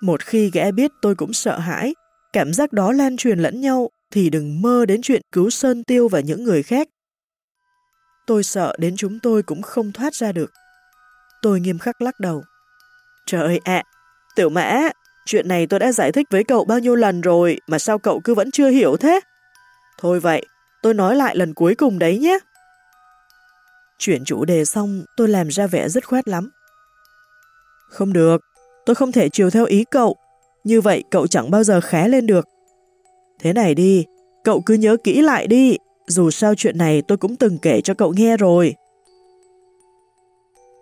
Một khi gã biết tôi cũng sợ hãi, cảm giác đó lan truyền lẫn nhau thì đừng mơ đến chuyện cứu Sơn Tiêu và những người khác. Tôi sợ đến chúng tôi cũng không thoát ra được. Tôi nghiêm khắc lắc đầu. Trời ạ, tiểu mã, chuyện này tôi đã giải thích với cậu bao nhiêu lần rồi mà sao cậu cứ vẫn chưa hiểu thế? Thôi vậy, tôi nói lại lần cuối cùng đấy nhé. Chuyển chủ đề xong, tôi làm ra vẻ rất khoét lắm. Không được, tôi không thể chiều theo ý cậu, như vậy cậu chẳng bao giờ khé lên được. Thế này đi, cậu cứ nhớ kỹ lại đi, dù sao chuyện này tôi cũng từng kể cho cậu nghe rồi.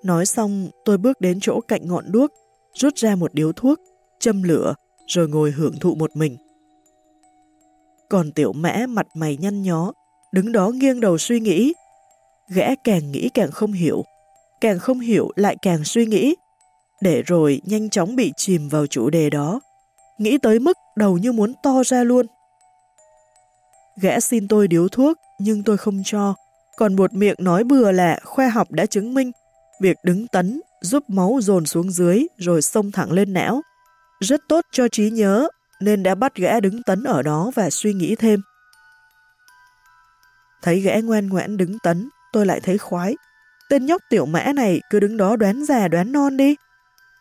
Nói xong, tôi bước đến chỗ cạnh ngọn đuốc, rút ra một điếu thuốc, châm lửa, rồi ngồi hưởng thụ một mình. Còn tiểu mẽ mặt mày nhăn nhó, đứng đó nghiêng đầu suy nghĩ. Gã càng nghĩ càng không hiểu, càng không hiểu lại càng suy nghĩ, để rồi nhanh chóng bị chìm vào chủ đề đó. Nghĩ tới mức đầu như muốn to ra luôn. Gã xin tôi điếu thuốc, nhưng tôi không cho, còn buột miệng nói bừa là khoa học đã chứng minh việc đứng tấn giúp máu dồn xuống dưới rồi xông thẳng lên não. Rất tốt cho trí nhớ, nên đã bắt gã đứng tấn ở đó và suy nghĩ thêm. Thấy gã ngoan ngoãn đứng tấn, tôi lại thấy khoái. Tên nhóc tiểu mã này cứ đứng đó đoán già đoán non đi.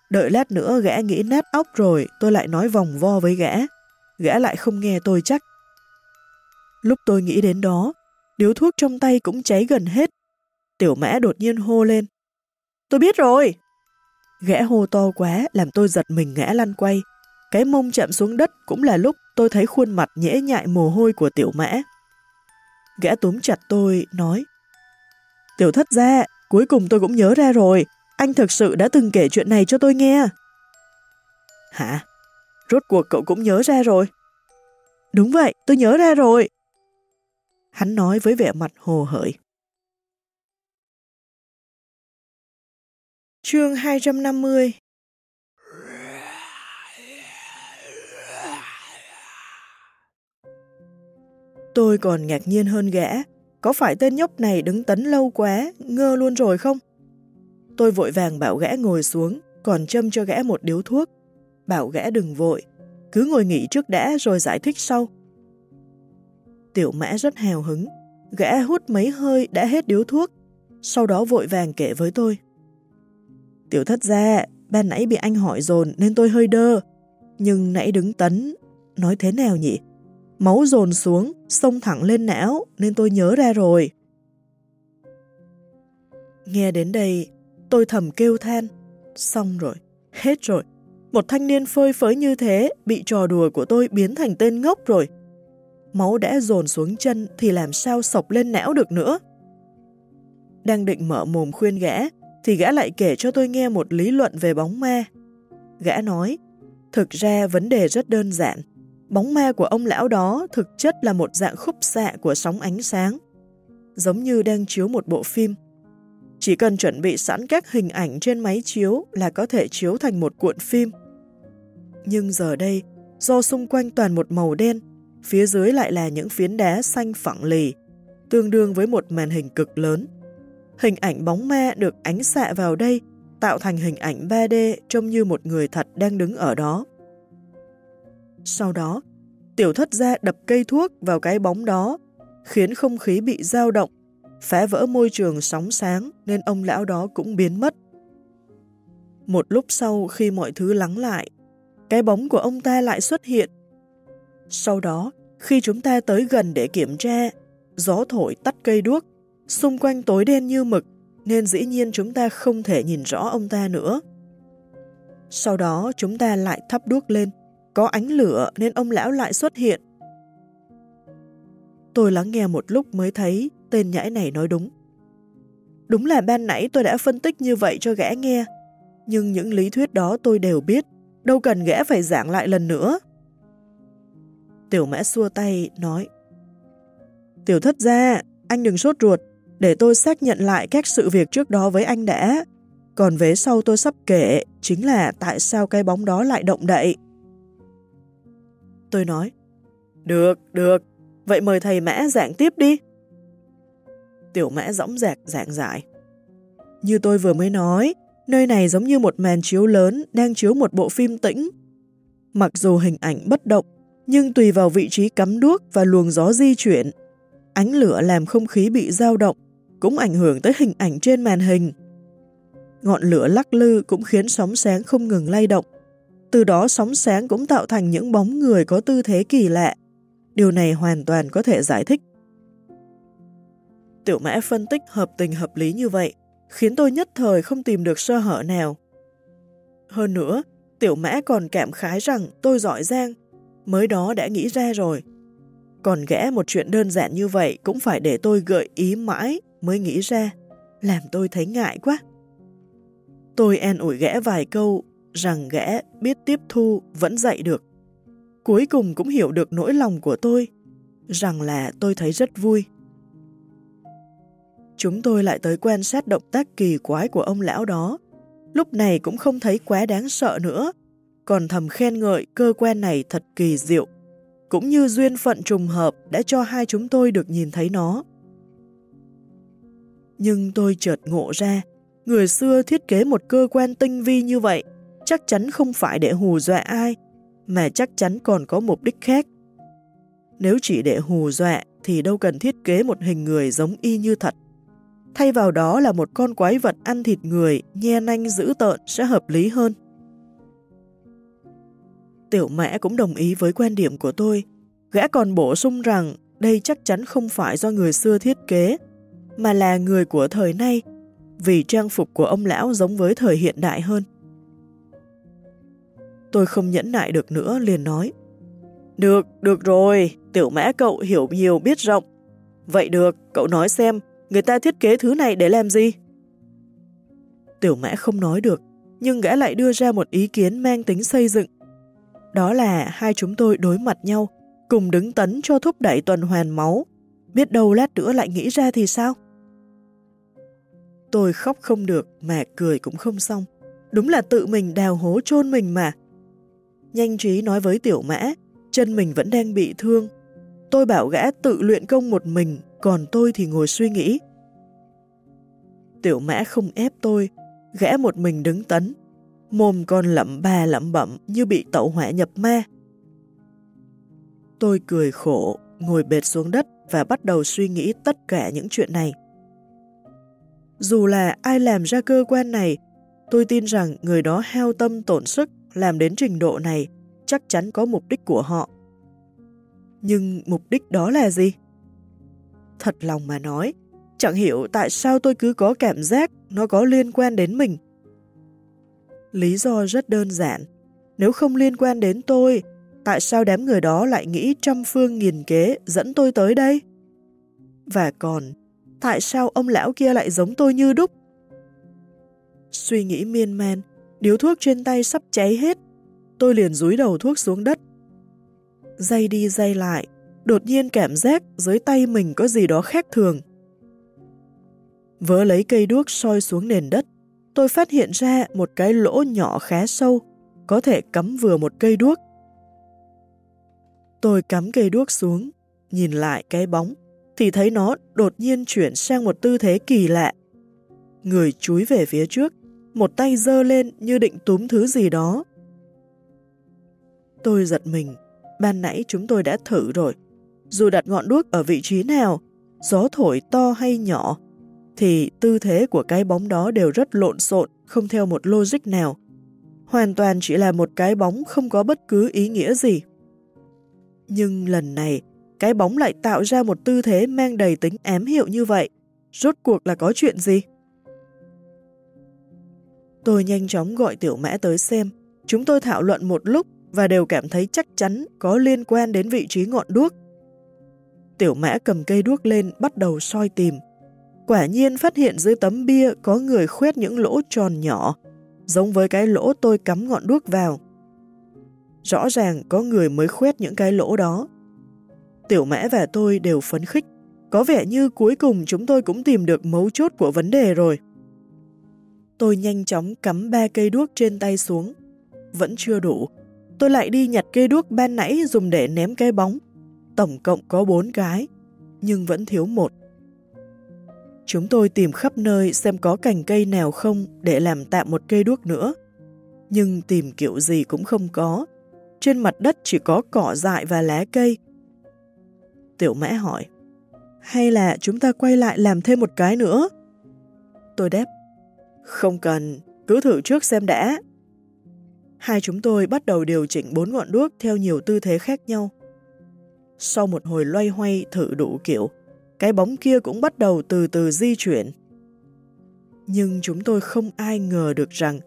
Đợi lát nữa gã nghĩ nát óc rồi, tôi lại nói vòng vo với gã. Gã lại không nghe tôi chắc. Lúc tôi nghĩ đến đó, điếu thuốc trong tay cũng cháy gần hết. Tiểu mã đột nhiên hô lên. Tôi biết rồi. Gã hô to quá làm tôi giật mình ngã lăn quay. Cái mông chạm xuống đất cũng là lúc tôi thấy khuôn mặt nhễ nhại mồ hôi của tiểu mã. Gã túm chặt tôi, nói Tiểu thất ra, cuối cùng tôi cũng nhớ ra rồi, anh thực sự đã từng kể chuyện này cho tôi nghe. Hả? Rốt cuộc cậu cũng nhớ ra rồi. Đúng vậy, tôi nhớ ra rồi. Hắn nói với vẻ mặt hồ hởi. Chương 250 Tôi còn ngạc nhiên hơn gã, có phải tên nhóc này đứng tấn lâu quá, ngơ luôn rồi không? Tôi vội vàng bảo gã ngồi xuống, còn châm cho gã một điếu thuốc. Bảo gã đừng vội, cứ ngồi nghỉ trước đã rồi giải thích sau. Tiểu mã rất hào hứng, gã hút mấy hơi đã hết điếu thuốc, sau đó vội vàng kể với tôi. Tiểu thất ra, ban nãy bị anh hỏi dồn nên tôi hơi đơ, nhưng nãy đứng tấn, nói thế nào nhỉ? Máu dồn xuống, xông thẳng lên não nên tôi nhớ ra rồi. Nghe đến đây, Tôi thầm kêu than. Xong rồi, hết rồi. Một thanh niên phơi phới như thế bị trò đùa của tôi biến thành tên ngốc rồi. Máu đã dồn xuống chân thì làm sao sọc lên não được nữa. Đang định mở mồm khuyên gã, thì gã lại kể cho tôi nghe một lý luận về bóng ma. Gã nói, thực ra vấn đề rất đơn giản. Bóng ma của ông lão đó thực chất là một dạng khúc xạ của sóng ánh sáng, giống như đang chiếu một bộ phim. Chỉ cần chuẩn bị sẵn các hình ảnh trên máy chiếu là có thể chiếu thành một cuộn phim. Nhưng giờ đây, do xung quanh toàn một màu đen, phía dưới lại là những phiến đá xanh phẳng lì, tương đương với một màn hình cực lớn. Hình ảnh bóng ma được ánh xạ vào đây, tạo thành hình ảnh 3D trông như một người thật đang đứng ở đó. Sau đó, tiểu thất gia đập cây thuốc vào cái bóng đó, khiến không khí bị dao động, phá vỡ môi trường sóng sáng nên ông lão đó cũng biến mất. Một lúc sau khi mọi thứ lắng lại, cái bóng của ông ta lại xuất hiện. Sau đó, khi chúng ta tới gần để kiểm tra, gió thổi tắt cây đuốc, xung quanh tối đen như mực, nên dĩ nhiên chúng ta không thể nhìn rõ ông ta nữa. Sau đó chúng ta lại thắp đuốc lên, có ánh lửa nên ông lão lại xuất hiện. Tôi lắng nghe một lúc mới thấy tên nhãi này nói đúng. Đúng là ban nãy tôi đã phân tích như vậy cho gã nghe, nhưng những lý thuyết đó tôi đều biết, đâu cần gã phải giảng lại lần nữa. Tiểu mã xua tay, nói Tiểu thất ra, anh đừng sốt ruột, để tôi xác nhận lại các sự việc trước đó với anh đã. Còn vế sau tôi sắp kể chính là tại sao cái bóng đó lại động đậy. Tôi nói, được, được, vậy mời thầy mã giảng tiếp đi. Tiểu mã dõng dạc giảng giải. Như tôi vừa mới nói, nơi này giống như một màn chiếu lớn đang chiếu một bộ phim tĩnh. Mặc dù hình ảnh bất động, nhưng tùy vào vị trí cắm đuốc và luồng gió di chuyển, ánh lửa làm không khí bị dao động, cũng ảnh hưởng tới hình ảnh trên màn hình. Ngọn lửa lắc lư cũng khiến sóng sáng không ngừng lay động. Từ đó sóng sáng cũng tạo thành những bóng người có tư thế kỳ lạ. Điều này hoàn toàn có thể giải thích. Tiểu mã phân tích hợp tình hợp lý như vậy, khiến tôi nhất thời không tìm được sơ hở nào. Hơn nữa, tiểu mã còn cảm khái rằng tôi giỏi giang, mới đó đã nghĩ ra rồi. Còn ghẽ một chuyện đơn giản như vậy cũng phải để tôi gợi ý mãi mới nghĩ ra, làm tôi thấy ngại quá. Tôi an ủi gã vài câu rằng gã biết tiếp thu vẫn dạy được. Cuối cùng cũng hiểu được nỗi lòng của tôi, rằng là tôi thấy rất vui. Chúng tôi lại tới quan sát động tác kỳ quái của ông lão đó. Lúc này cũng không thấy quá đáng sợ nữa, còn thầm khen ngợi cơ quan này thật kỳ diệu, cũng như duyên phận trùng hợp đã cho hai chúng tôi được nhìn thấy nó. Nhưng tôi chợt ngộ ra, người xưa thiết kế một cơ quan tinh vi như vậy, chắc chắn không phải để hù dọa ai, mà chắc chắn còn có mục đích khác. Nếu chỉ để hù dọa thì đâu cần thiết kế một hình người giống y như thật. Thay vào đó là một con quái vật ăn thịt người, nhe nanh dữ tợn sẽ hợp lý hơn. Tiểu mã cũng đồng ý với quan điểm của tôi. Gã còn bổ sung rằng đây chắc chắn không phải do người xưa thiết kế, mà là người của thời nay, vì trang phục của ông lão giống với thời hiện đại hơn. Tôi không nhẫn nại được nữa liền nói, Được, được rồi, tiểu mã cậu hiểu nhiều biết rộng. Vậy được, cậu nói xem, người ta thiết kế thứ này để làm gì? Tiểu mã không nói được, nhưng gã lại đưa ra một ý kiến mang tính xây dựng. Đó là hai chúng tôi đối mặt nhau, cùng đứng tấn cho thúc đẩy tuần hoàn máu. Biết đâu lát nữa lại nghĩ ra thì sao? Tôi khóc không được mà cười cũng không xong. Đúng là tự mình đào hố chôn mình mà. Nhanh trí nói với tiểu mã, chân mình vẫn đang bị thương. Tôi bảo gã tự luyện công một mình, còn tôi thì ngồi suy nghĩ. Tiểu mã không ép tôi, gã một mình đứng tấn. Mồm còn lẩm bà lẩm bẩm như bị tẩu hỏa nhập ma. Tôi cười khổ, ngồi bệt xuống đất và bắt đầu suy nghĩ tất cả những chuyện này. Dù là ai làm ra cơ quan này, tôi tin rằng người đó heo tâm tổn sức làm đến trình độ này chắc chắn có mục đích của họ. Nhưng mục đích đó là gì? Thật lòng mà nói, Chẳng hiểu tại sao tôi cứ có cảm giác nó có liên quan đến mình. Lý do rất đơn giản. Nếu không liên quan đến tôi, tại sao đám người đó lại nghĩ trăm phương nghìn kế dẫn tôi tới đây? Và còn, tại sao ông lão kia lại giống tôi như đúc? Suy nghĩ miên man, điếu thuốc trên tay sắp cháy hết. Tôi liền rúi đầu thuốc xuống đất. Dây đi dây lại, đột nhiên cảm giác dưới tay mình có gì đó khác thường. Vỡ lấy cây đuốc soi xuống nền đất, tôi phát hiện ra một cái lỗ nhỏ khá sâu, có thể cắm vừa một cây đuốc. Tôi cắm cây đuốc xuống, nhìn lại cái bóng, thì thấy nó đột nhiên chuyển sang một tư thế kỳ lạ. Người chúi về phía trước, một tay giơ lên như định túm thứ gì đó. Tôi giật mình, ban nãy chúng tôi đã thử rồi. Dù đặt ngọn đuốc ở vị trí nào, gió thổi to hay nhỏ, thì tư thế của cái bóng đó đều rất lộn xộn, không theo một logic nào. Hoàn toàn chỉ là một cái bóng không có bất cứ ý nghĩa gì. Nhưng lần này, cái bóng lại tạo ra một tư thế mang đầy tính ám hiệu như vậy. Rốt cuộc là có chuyện gì? Tôi nhanh chóng gọi tiểu mã tới xem. Chúng tôi thảo luận một lúc và đều cảm thấy chắc chắn có liên quan đến vị trí ngọn đuốc. Tiểu mã cầm cây đuốc lên bắt đầu soi tìm. Quả nhiên phát hiện dưới tấm bia có người khoét những lỗ tròn nhỏ, giống với cái lỗ tôi cắm ngọn đuốc vào. Rõ ràng có người mới khoét những cái lỗ đó. Tiểu mã và tôi đều phấn khích. Có vẻ như cuối cùng chúng tôi cũng tìm được mấu chốt của vấn đề rồi. Tôi nhanh chóng cắm ba cây đuốc trên tay xuống. Vẫn chưa đủ. Tôi lại đi nhặt cây đuốc ban nãy dùng để ném cái bóng. Tổng cộng có bốn cái, nhưng vẫn thiếu một. Chúng tôi tìm khắp nơi xem có cành cây nào không để làm tạm một cây đuốc nữa. Nhưng tìm kiểu gì cũng không có. Trên mặt đất chỉ có cỏ dại và lá cây. Tiểu mã hỏi, hay là chúng ta quay lại làm thêm một cái nữa? Tôi đáp, không cần, cứ thử trước xem đã. Hai chúng tôi bắt đầu điều chỉnh bốn ngọn đuốc theo nhiều tư thế khác nhau. Sau một hồi loay hoay thử đủ kiểu, cái bóng kia cũng bắt đầu từ từ di chuyển. Nhưng chúng tôi không ai ngờ được rằng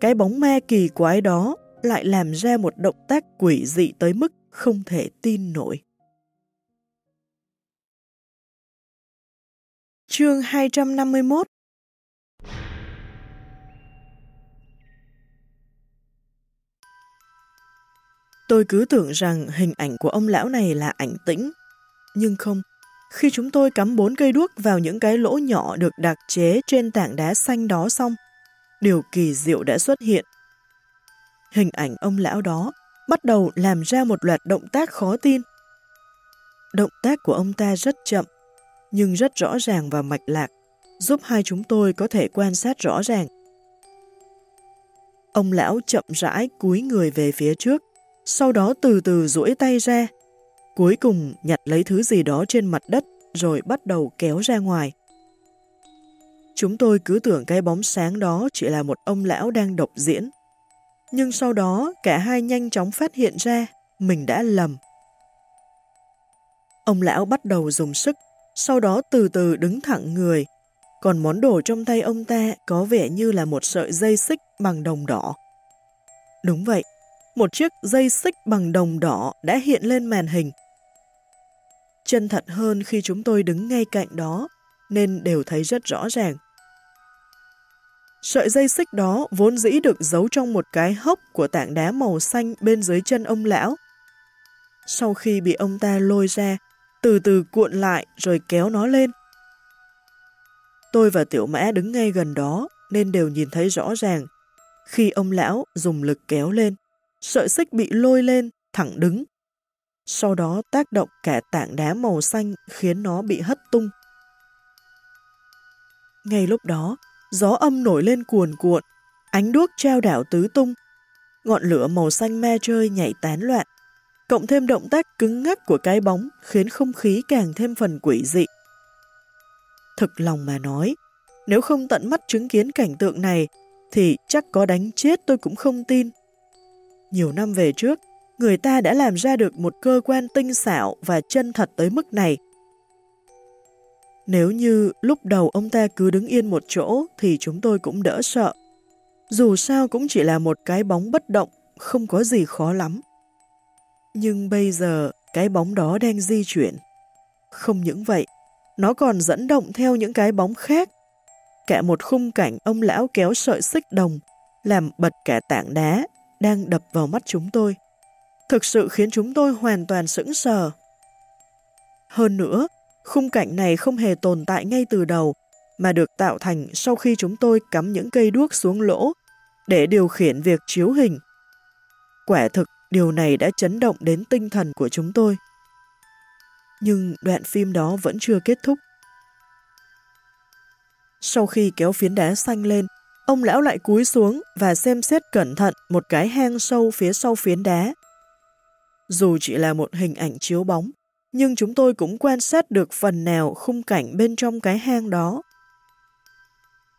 cái bóng ma kỳ quái đó lại làm ra một động tác quỷ dị tới mức không thể tin nổi. Chương 251 Tôi cứ tưởng rằng hình ảnh của ông lão này là ảnh tĩnh. Nhưng không, khi chúng tôi cắm bốn cây đuốc vào những cái lỗ nhỏ được đặc chế trên tảng đá xanh đó xong, điều kỳ diệu đã xuất hiện. Hình ảnh ông lão đó bắt đầu làm ra một loạt động tác khó tin. Động tác của ông ta rất chậm, nhưng rất rõ ràng và mạch lạc, giúp hai chúng tôi có thể quan sát rõ ràng. Ông lão chậm rãi cúi người về phía trước, sau đó từ từ duỗi tay ra, cuối cùng nhặt lấy thứ gì đó trên mặt đất rồi bắt đầu kéo ra ngoài. Chúng tôi cứ tưởng cái bóng sáng đó chỉ là một ông lão đang độc diễn. Nhưng sau đó cả hai nhanh chóng phát hiện ra mình đã lầm. Ông lão bắt đầu dùng sức, sau đó từ từ đứng thẳng người, còn món đồ trong tay ông ta có vẻ như là một sợi dây xích bằng đồng đỏ. Đúng vậy, một chiếc dây xích bằng đồng đỏ đã hiện lên màn hình. Chân thật hơn khi chúng tôi đứng ngay cạnh đó, nên đều thấy rất rõ ràng. Sợi dây xích đó vốn dĩ được giấu trong một cái hốc của tảng đá màu xanh bên dưới chân ông lão. Sau khi bị ông ta lôi ra, từ từ cuộn lại rồi kéo nó lên. Tôi và tiểu mã đứng ngay gần đó nên đều nhìn thấy rõ ràng khi ông lão dùng lực kéo lên sợi xích bị lôi lên, thẳng đứng. Sau đó tác động cả tảng đá màu xanh khiến nó bị hất tung. Ngay lúc đó, gió âm nổi lên cuồn cuộn, ánh đuốc treo đảo tứ tung. Ngọn lửa màu xanh me chơi nhảy tán loạn, cộng thêm động tác cứng ngắc của cái bóng khiến không khí càng thêm phần quỷ dị. Thực lòng mà nói, nếu không tận mắt chứng kiến cảnh tượng này, thì chắc có đánh chết tôi cũng không tin. Nhiều năm về trước, người ta đã làm ra được một cơ quan tinh xảo và chân thật tới mức này. Nếu như lúc đầu ông ta cứ đứng yên một chỗ thì chúng tôi cũng đỡ sợ. Dù sao cũng chỉ là một cái bóng bất động, không có gì khó lắm. Nhưng bây giờ cái bóng đó đang di chuyển. Không những vậy, nó còn dẫn động theo những cái bóng khác. Cả một khung cảnh ông lão kéo sợi xích đồng, làm bật cả tảng đá, đang đập vào mắt chúng tôi. Thực sự khiến chúng tôi hoàn toàn sững sờ. Hơn nữa, khung cảnh này không hề tồn tại ngay từ đầu, mà được tạo thành sau khi chúng tôi cắm những cây đuốc xuống lỗ để điều khiển việc chiếu hình. Quả thực, điều này đã chấn động đến tinh thần của chúng tôi. Nhưng đoạn phim đó vẫn chưa kết thúc. Sau khi kéo phiến đá xanh lên, ông lão lại cúi xuống và xem xét cẩn thận một cái hang sâu phía sau phiến đá. Dù chỉ là một hình ảnh chiếu bóng, nhưng chúng tôi cũng quan sát được phần nào khung cảnh bên trong cái hang đó.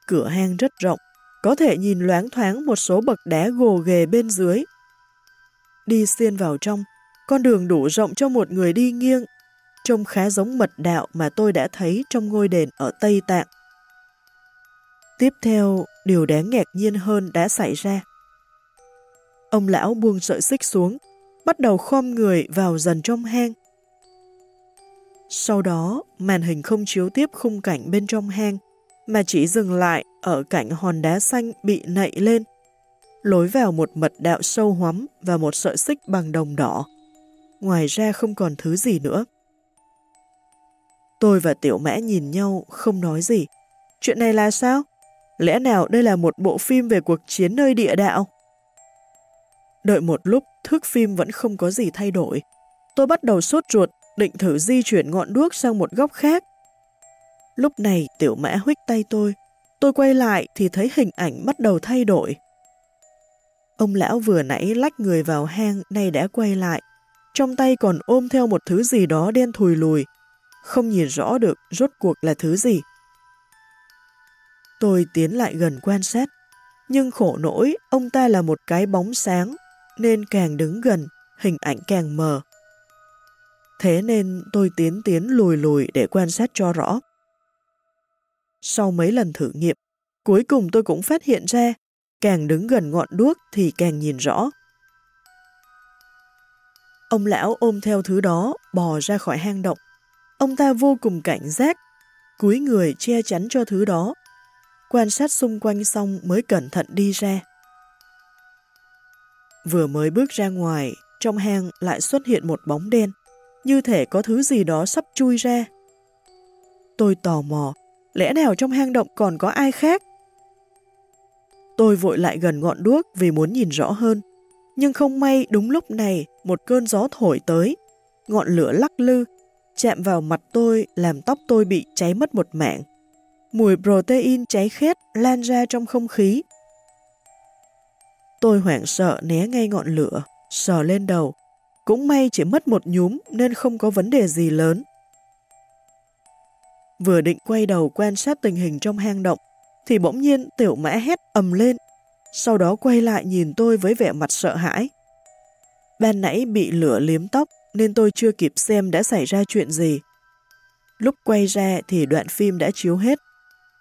Cửa hang rất rộng, có thể nhìn loáng thoáng một số bậc đá gồ ghề bên dưới. Đi xuyên vào trong, con đường đủ rộng cho một người đi nghiêng, trông khá giống mật đạo mà tôi đã thấy trong ngôi đền ở Tây Tạng. Tiếp theo, điều đáng ngạc nhiên hơn đã xảy ra. Ông lão buông sợi xích xuống, bắt đầu khom người vào dần trong hang. Sau đó, màn hình không chiếu tiếp khung cảnh bên trong hang, mà chỉ dừng lại ở cảnh hòn đá xanh bị nậy lên, lối vào một mật đạo sâu hoắm và một sợi xích bằng đồng đỏ. Ngoài ra không còn thứ gì nữa. Tôi và Tiểu Mã nhìn nhau, không nói gì. Chuyện này là sao? Lẽ nào đây là một bộ phim về cuộc chiến nơi địa đạo? Đợi một lúc, thước phim vẫn không có gì thay đổi. Tôi bắt đầu sốt ruột, định thử di chuyển ngọn đuốc sang một góc khác. Lúc này tiểu mã huých tay tôi. Tôi quay lại thì thấy hình ảnh bắt đầu thay đổi. Ông lão vừa nãy lách người vào hang nay đã quay lại. Trong tay còn ôm theo một thứ gì đó đen thùi lùi. Không nhìn rõ được rốt cuộc là thứ gì. Tôi tiến lại gần quan sát. Nhưng khổ nỗi, ông ta là một cái bóng sáng, nên càng đứng gần, hình ảnh càng mờ. Thế nên tôi tiến tiến lùi lùi để quan sát cho rõ. Sau mấy lần thử nghiệm, cuối cùng tôi cũng phát hiện ra, càng đứng gần ngọn đuốc thì càng nhìn rõ. Ông lão ôm theo thứ đó, bò ra khỏi hang động. Ông ta vô cùng cảnh giác, cúi người che chắn cho thứ đó. Quan sát xung quanh xong mới cẩn thận đi ra. Vừa mới bước ra ngoài, trong hang lại xuất hiện một bóng đen, như thể có thứ gì đó sắp chui ra. Tôi tò mò, lẽ nào trong hang động còn có ai khác? Tôi vội lại gần ngọn đuốc vì muốn nhìn rõ hơn. Nhưng không may đúng lúc này một cơn gió thổi tới, ngọn lửa lắc lư, chạm vào mặt tôi làm tóc tôi bị cháy mất một mạng. Mùi protein cháy khét lan ra trong không khí. Tôi hoảng sợ né ngay ngọn lửa, sờ lên đầu. Cũng may chỉ mất một nhúm nên không có vấn đề gì lớn. Vừa định quay đầu quan sát tình hình trong hang động, thì bỗng nhiên tiểu mã hét ầm lên, sau đó quay lại nhìn tôi với vẻ mặt sợ hãi. Ban nãy bị lửa liếm tóc nên tôi chưa kịp xem đã xảy ra chuyện gì. Lúc quay ra thì đoạn phim đã chiếu hết.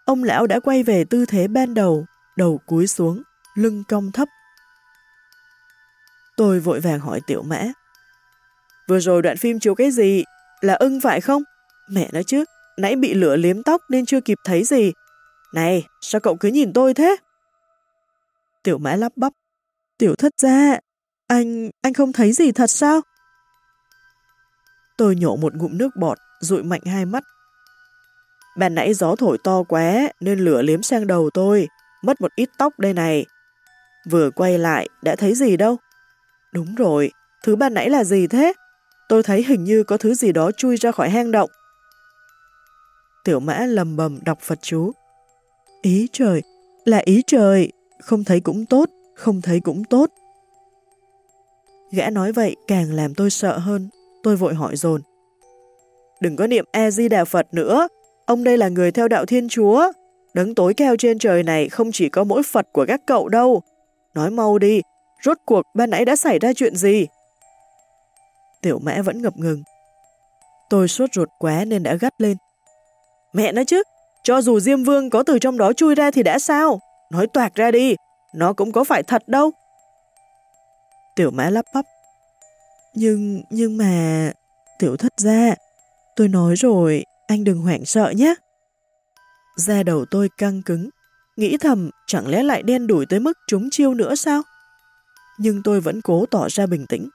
Ông lão đã quay về tư thế ban đầu, đầu cúi xuống, lưng cong thấp. Tôi vội vàng hỏi tiểu mã. Vừa rồi đoạn phim chiếu cái gì? Là ưng phải không? Mẹ nói chứ, nãy bị lửa liếm tóc nên chưa kịp thấy gì. Này, sao cậu cứ nhìn tôi thế? Tiểu mã lắp bắp. Tiểu thất ra, anh, anh không thấy gì thật sao? Tôi nhổ một ngụm nước bọt, rụi mạnh hai mắt. Bạn nãy gió thổi to quá nên lửa liếm sang đầu tôi, mất một ít tóc đây này. Vừa quay lại, đã thấy gì đâu? Đúng rồi, thứ ban nãy là gì thế? Tôi thấy hình như có thứ gì đó chui ra khỏi hang động. Tiểu mã lầm bầm đọc Phật chú. Ý trời, là ý trời, không thấy cũng tốt, không thấy cũng tốt. Gã nói vậy càng làm tôi sợ hơn, tôi vội hỏi dồn. Đừng có niệm A-di-đà Phật nữa, ông đây là người theo đạo Thiên Chúa. Đấng tối cao trên trời này không chỉ có mỗi Phật của các cậu đâu. Nói mau đi, rốt cuộc ban nãy đã xảy ra chuyện gì? Tiểu mã vẫn ngập ngừng. Tôi sốt ruột quá nên đã gắt lên. Mẹ nói chứ, cho dù Diêm Vương có từ trong đó chui ra thì đã sao? Nói toạc ra đi, nó cũng có phải thật đâu. Tiểu mã lắp bắp. Nhưng, nhưng mà... Tiểu thất ra, tôi nói rồi, anh đừng hoảng sợ nhé. Da đầu tôi căng cứng, nghĩ thầm chẳng lẽ lại đen đuổi tới mức trúng chiêu nữa sao? Nhưng tôi vẫn cố tỏ ra bình tĩnh.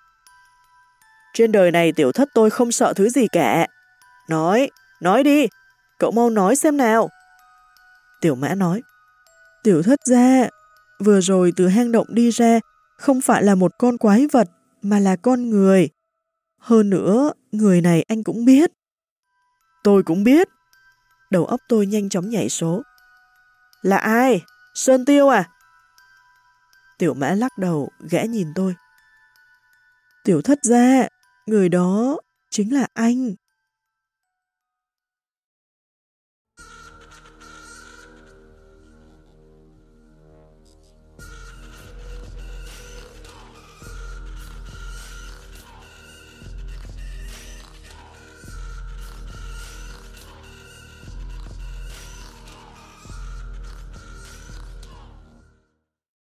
Trên đời này tiểu thất tôi không sợ thứ gì cả. Nói, nói đi, cậu mau nói xem nào. Tiểu mã nói, tiểu thất gia vừa rồi từ hang động đi ra, không phải là một con quái vật, mà là con người. Hơn nữa, người này anh cũng biết. Tôi cũng biết. Đầu óc tôi nhanh chóng nhảy số. Là ai? Sơn Tiêu à? Tiểu mã lắc đầu, gã nhìn tôi. Tiểu thất gia người đó chính là anh.